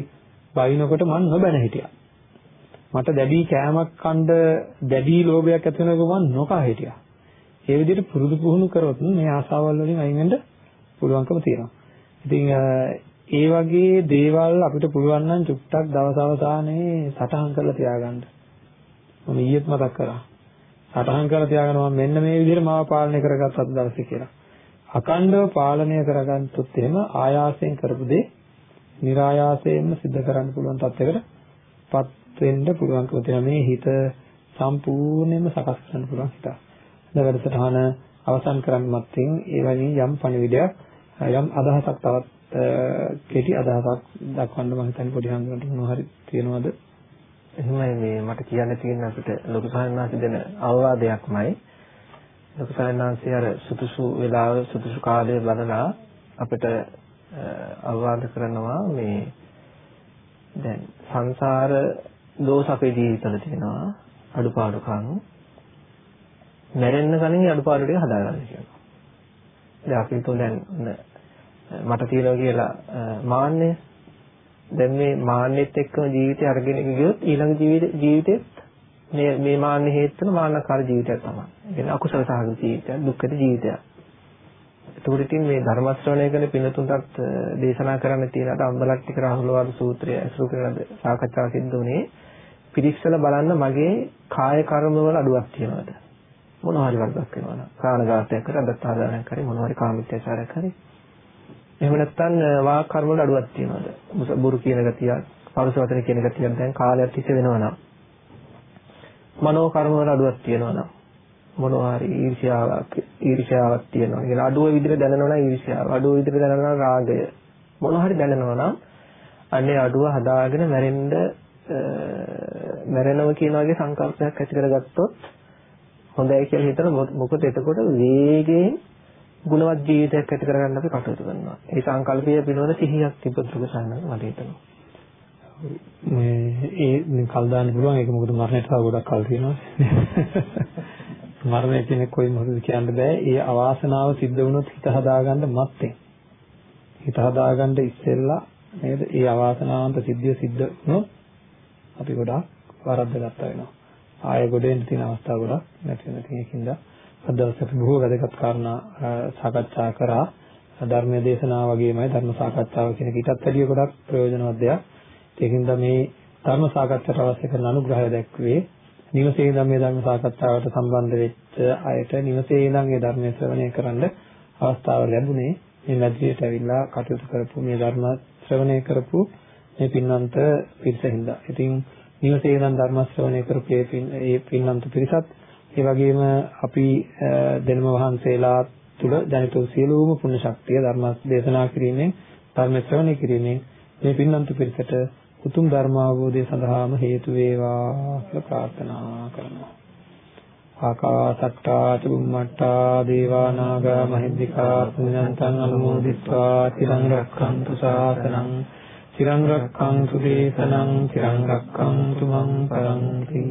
Speaker 1: වයින්කොට මම නොබැන හිටියා. මට දැඩි කෑමක් කන්න දැඩි ලෝභයක් ඇති වෙනකොට මම නොකා හිටියා. ඒ විදිහට පුරුදු පුහුණු කරොත් මේ ආසාවල් වලින් අයින් වෙන්න පුළුවන්කම තියෙනවා. ඉතින් ඒ වගේ දේවල් අපිට පුළුවන් නම් චුට්ටක් දවස් අවසානයේ සටහන් කරලා තියාගන්න. මම ඊයේත් මතක් කරා. සටහන් කරලා තියාගන්න මම මෙන්න මේ විදිහට මාව පාලනය කරගත්ත අද දවසේ කියලා. අකණ්ඩව පාලනය කරගන්නත් එහෙම ආයාසයෙන් කරපු දේ નિરાයාසයෙන්ම සිද්ධ කරන්න පුළුවන් තත්යකට පත් වෙන්න පුළුවන්කම තියෙන මේ හිත සම්පූර්ණයෙන්ම සකස් කරන්න පුළුවන් හිත. දැන් වැඩසටහන අවසන් කරන්නත් ඒ වගේ යම් පණිවිඩයක් යම් අදහසක් තවත් කෙටි අදහසක් දක්වන්න මම හිතන්නේ පොඩි හංගකට මොනවා හරි තියෙනවද?
Speaker 2: එහෙමයි මේ මට කියන්න තියෙන අපිට ලොකු සාහනාංශ දෙන අවවාදයක්මයි. ලොකු සාහනාංශය අර සුදුසු වෙලාව සුදුසු කාලය බලලා අපිට අවවාද කරනවා මේ දැන් සංසාර දෝෂ අපේ ජීවිතවල තියෙනවා අඩුපාඩුකම් මැරෙන්න කලින් අඩුපාඩු ටික හදාගන්න කියනවා. දැන් අපි හිතුව දැන් මට තියෙනවා කියලා මාන්නය. දැන් මේ මාන්නෙත් එක්කම ජීවිතය අරගෙන ගියොත් ඊළඟ ජීවිතෙත් මේ මේ මාන්නේ හේතුන මාන්නකාර ජීවිතයක් තමයි. ඒ කියන්නේ අකුසල සහගත ජීවිතයක්, දුක්ඛිත ජීවිතයක්. එතකොට ඉතින් මේ ධර්ම ශ්‍රවණය කරන පින්තුන්ටත් දේශනා කරන්න තියෙන අම්බලට්ටික රාහුලවාද සූත්‍රය අසුරු කරන සාකච්ඡාව සිද්ධ වුණේ පිරික්සල බලන්න මගේ කාය කර්ම වල අඩුවක් තියෙනවද මොනවා හරි වරදක් වෙනවනම් ප්‍රාණඝාතයක් කරලා දත්තාදානයක් කරේ මොනවා හරි කාමීත්‍යචාරයක් කරේ එහෙම නැත්නම් වාක් කර්ම වල අඩුවක් තියෙනවද? බුරු කියන ගතිය, පරුස වචන කියන ගතිය දැන් කාලයක් තිස්සේ වෙනවා නම්. මනෝ කර්ම වල අඩුවක් තියෙනවා නම් මොනවා හරි ඊර්ෂ්‍යාවක් ඊර්ෂ්‍යාවක් තියෙනවා. කියන අඩුව විදිහට දැනෙනවා නම් ඊර්ෂ්‍යාව, අඩුව විදිහට දැනෙනවා නම් රාගය. මොනවා හරි දැනෙනවා නම් අන්නේ අඩුව හදාගෙන මැරෙන්න මැරෙනවා කියන වගේ සංකල්පයක් ඇති කරගත්තොත් හොඳයි කියලා හිතන මොකද එතකොට වේගයෙන් ගුණවත් ජීවිතයක් ඇති කරගන්න අපි කටයුතු කරනවා. ඒ සංකල්පය පිළිබඳ සිහියක් තිබ්බොත් දුක සානන මට හිතෙනවා.
Speaker 1: මේ ඒ කල් දාන්න පුළුවන් ඒක මොකද මරණයට තව ගොඩක් කල් තියෙනවා. මරණය කියන්නේ කොයි මොකද කියන්න බෑ. ඒ අවාසනාව සිද්ධ වුණොත් හිත හදාගන්න මත්තෙන්. හිත හදාගන්න ඉස්සෙල්ලා නේද? ඒ අවාසනාවන්ත සිද්ධිය සිද්ධ වුණොත් අපි ගොඩාක් වරද්ද ගත්තා වෙනවා. ආයෙ ගොඩෙන් තියෙන අවස්ථා ගොඩක් නැති වෙන තියෙකින්ද අද දවසේ අපි බොහෝ වැදගත් කාරණා සාකච්ඡා කරා. ධර්මයේ දේශනාව වගේමයි ධර්ම සාකච්ඡාව කියන එක ඊටත් වැඩිය ගොඩක් ප්‍රයෝජනවත් දෙයක්. ඒකින්ද මේ ධර්ම සාකච්ඡාවට අවශ්‍ය කරන අනුග්‍රහය දැක්වේ නිවසේ ඉඳන් මේ ධර්ම සාකච්ඡාවට සම්බන්ධ වෙච්ච අයට නිවසේ ඉඳන් මේ ධර්මයේ ශ්‍රවණය කරන්න අවස්ථාව ලැබුණේ මේ මැදිරියට ඇවිල්ලා කටයුතු කරපු මේ ධර්ම ශ්‍රවණය කරපු මේ පින්වන්ත පිරිසින්ද. ඉතින් නිවසේ ඉඳන් ධර්ම ශ්‍රවණය කරපු මේ පින්වන්ත පිරිසත් ඒ වගේම අපි දෙනම වහන්සේලා තුල දැනිත වූ සියලුම පුණ්‍ය ශක්තිය ධර්ම දේශනා කිරීමෙන් ධර්ම ශ්‍රවණය කිරීමෙන් මේ පින්නන්ත පිරිසට උතුම් ධර්ම අවබෝධය සඳහාම හේතු වේවා කියලා ප්‍රාර්ථනා කරනවා. ආකාසට්ටා චුම්මට්ටා දේවා නාග මහිද්దికා පුඤ්ඤන්තං අනුමෝදිත්වා තිරං රක්ඛන්තු ශාසනං තිරං රක්ඛන්තු දේශනං තිරං රක්ඛන්තු මං පරන්ති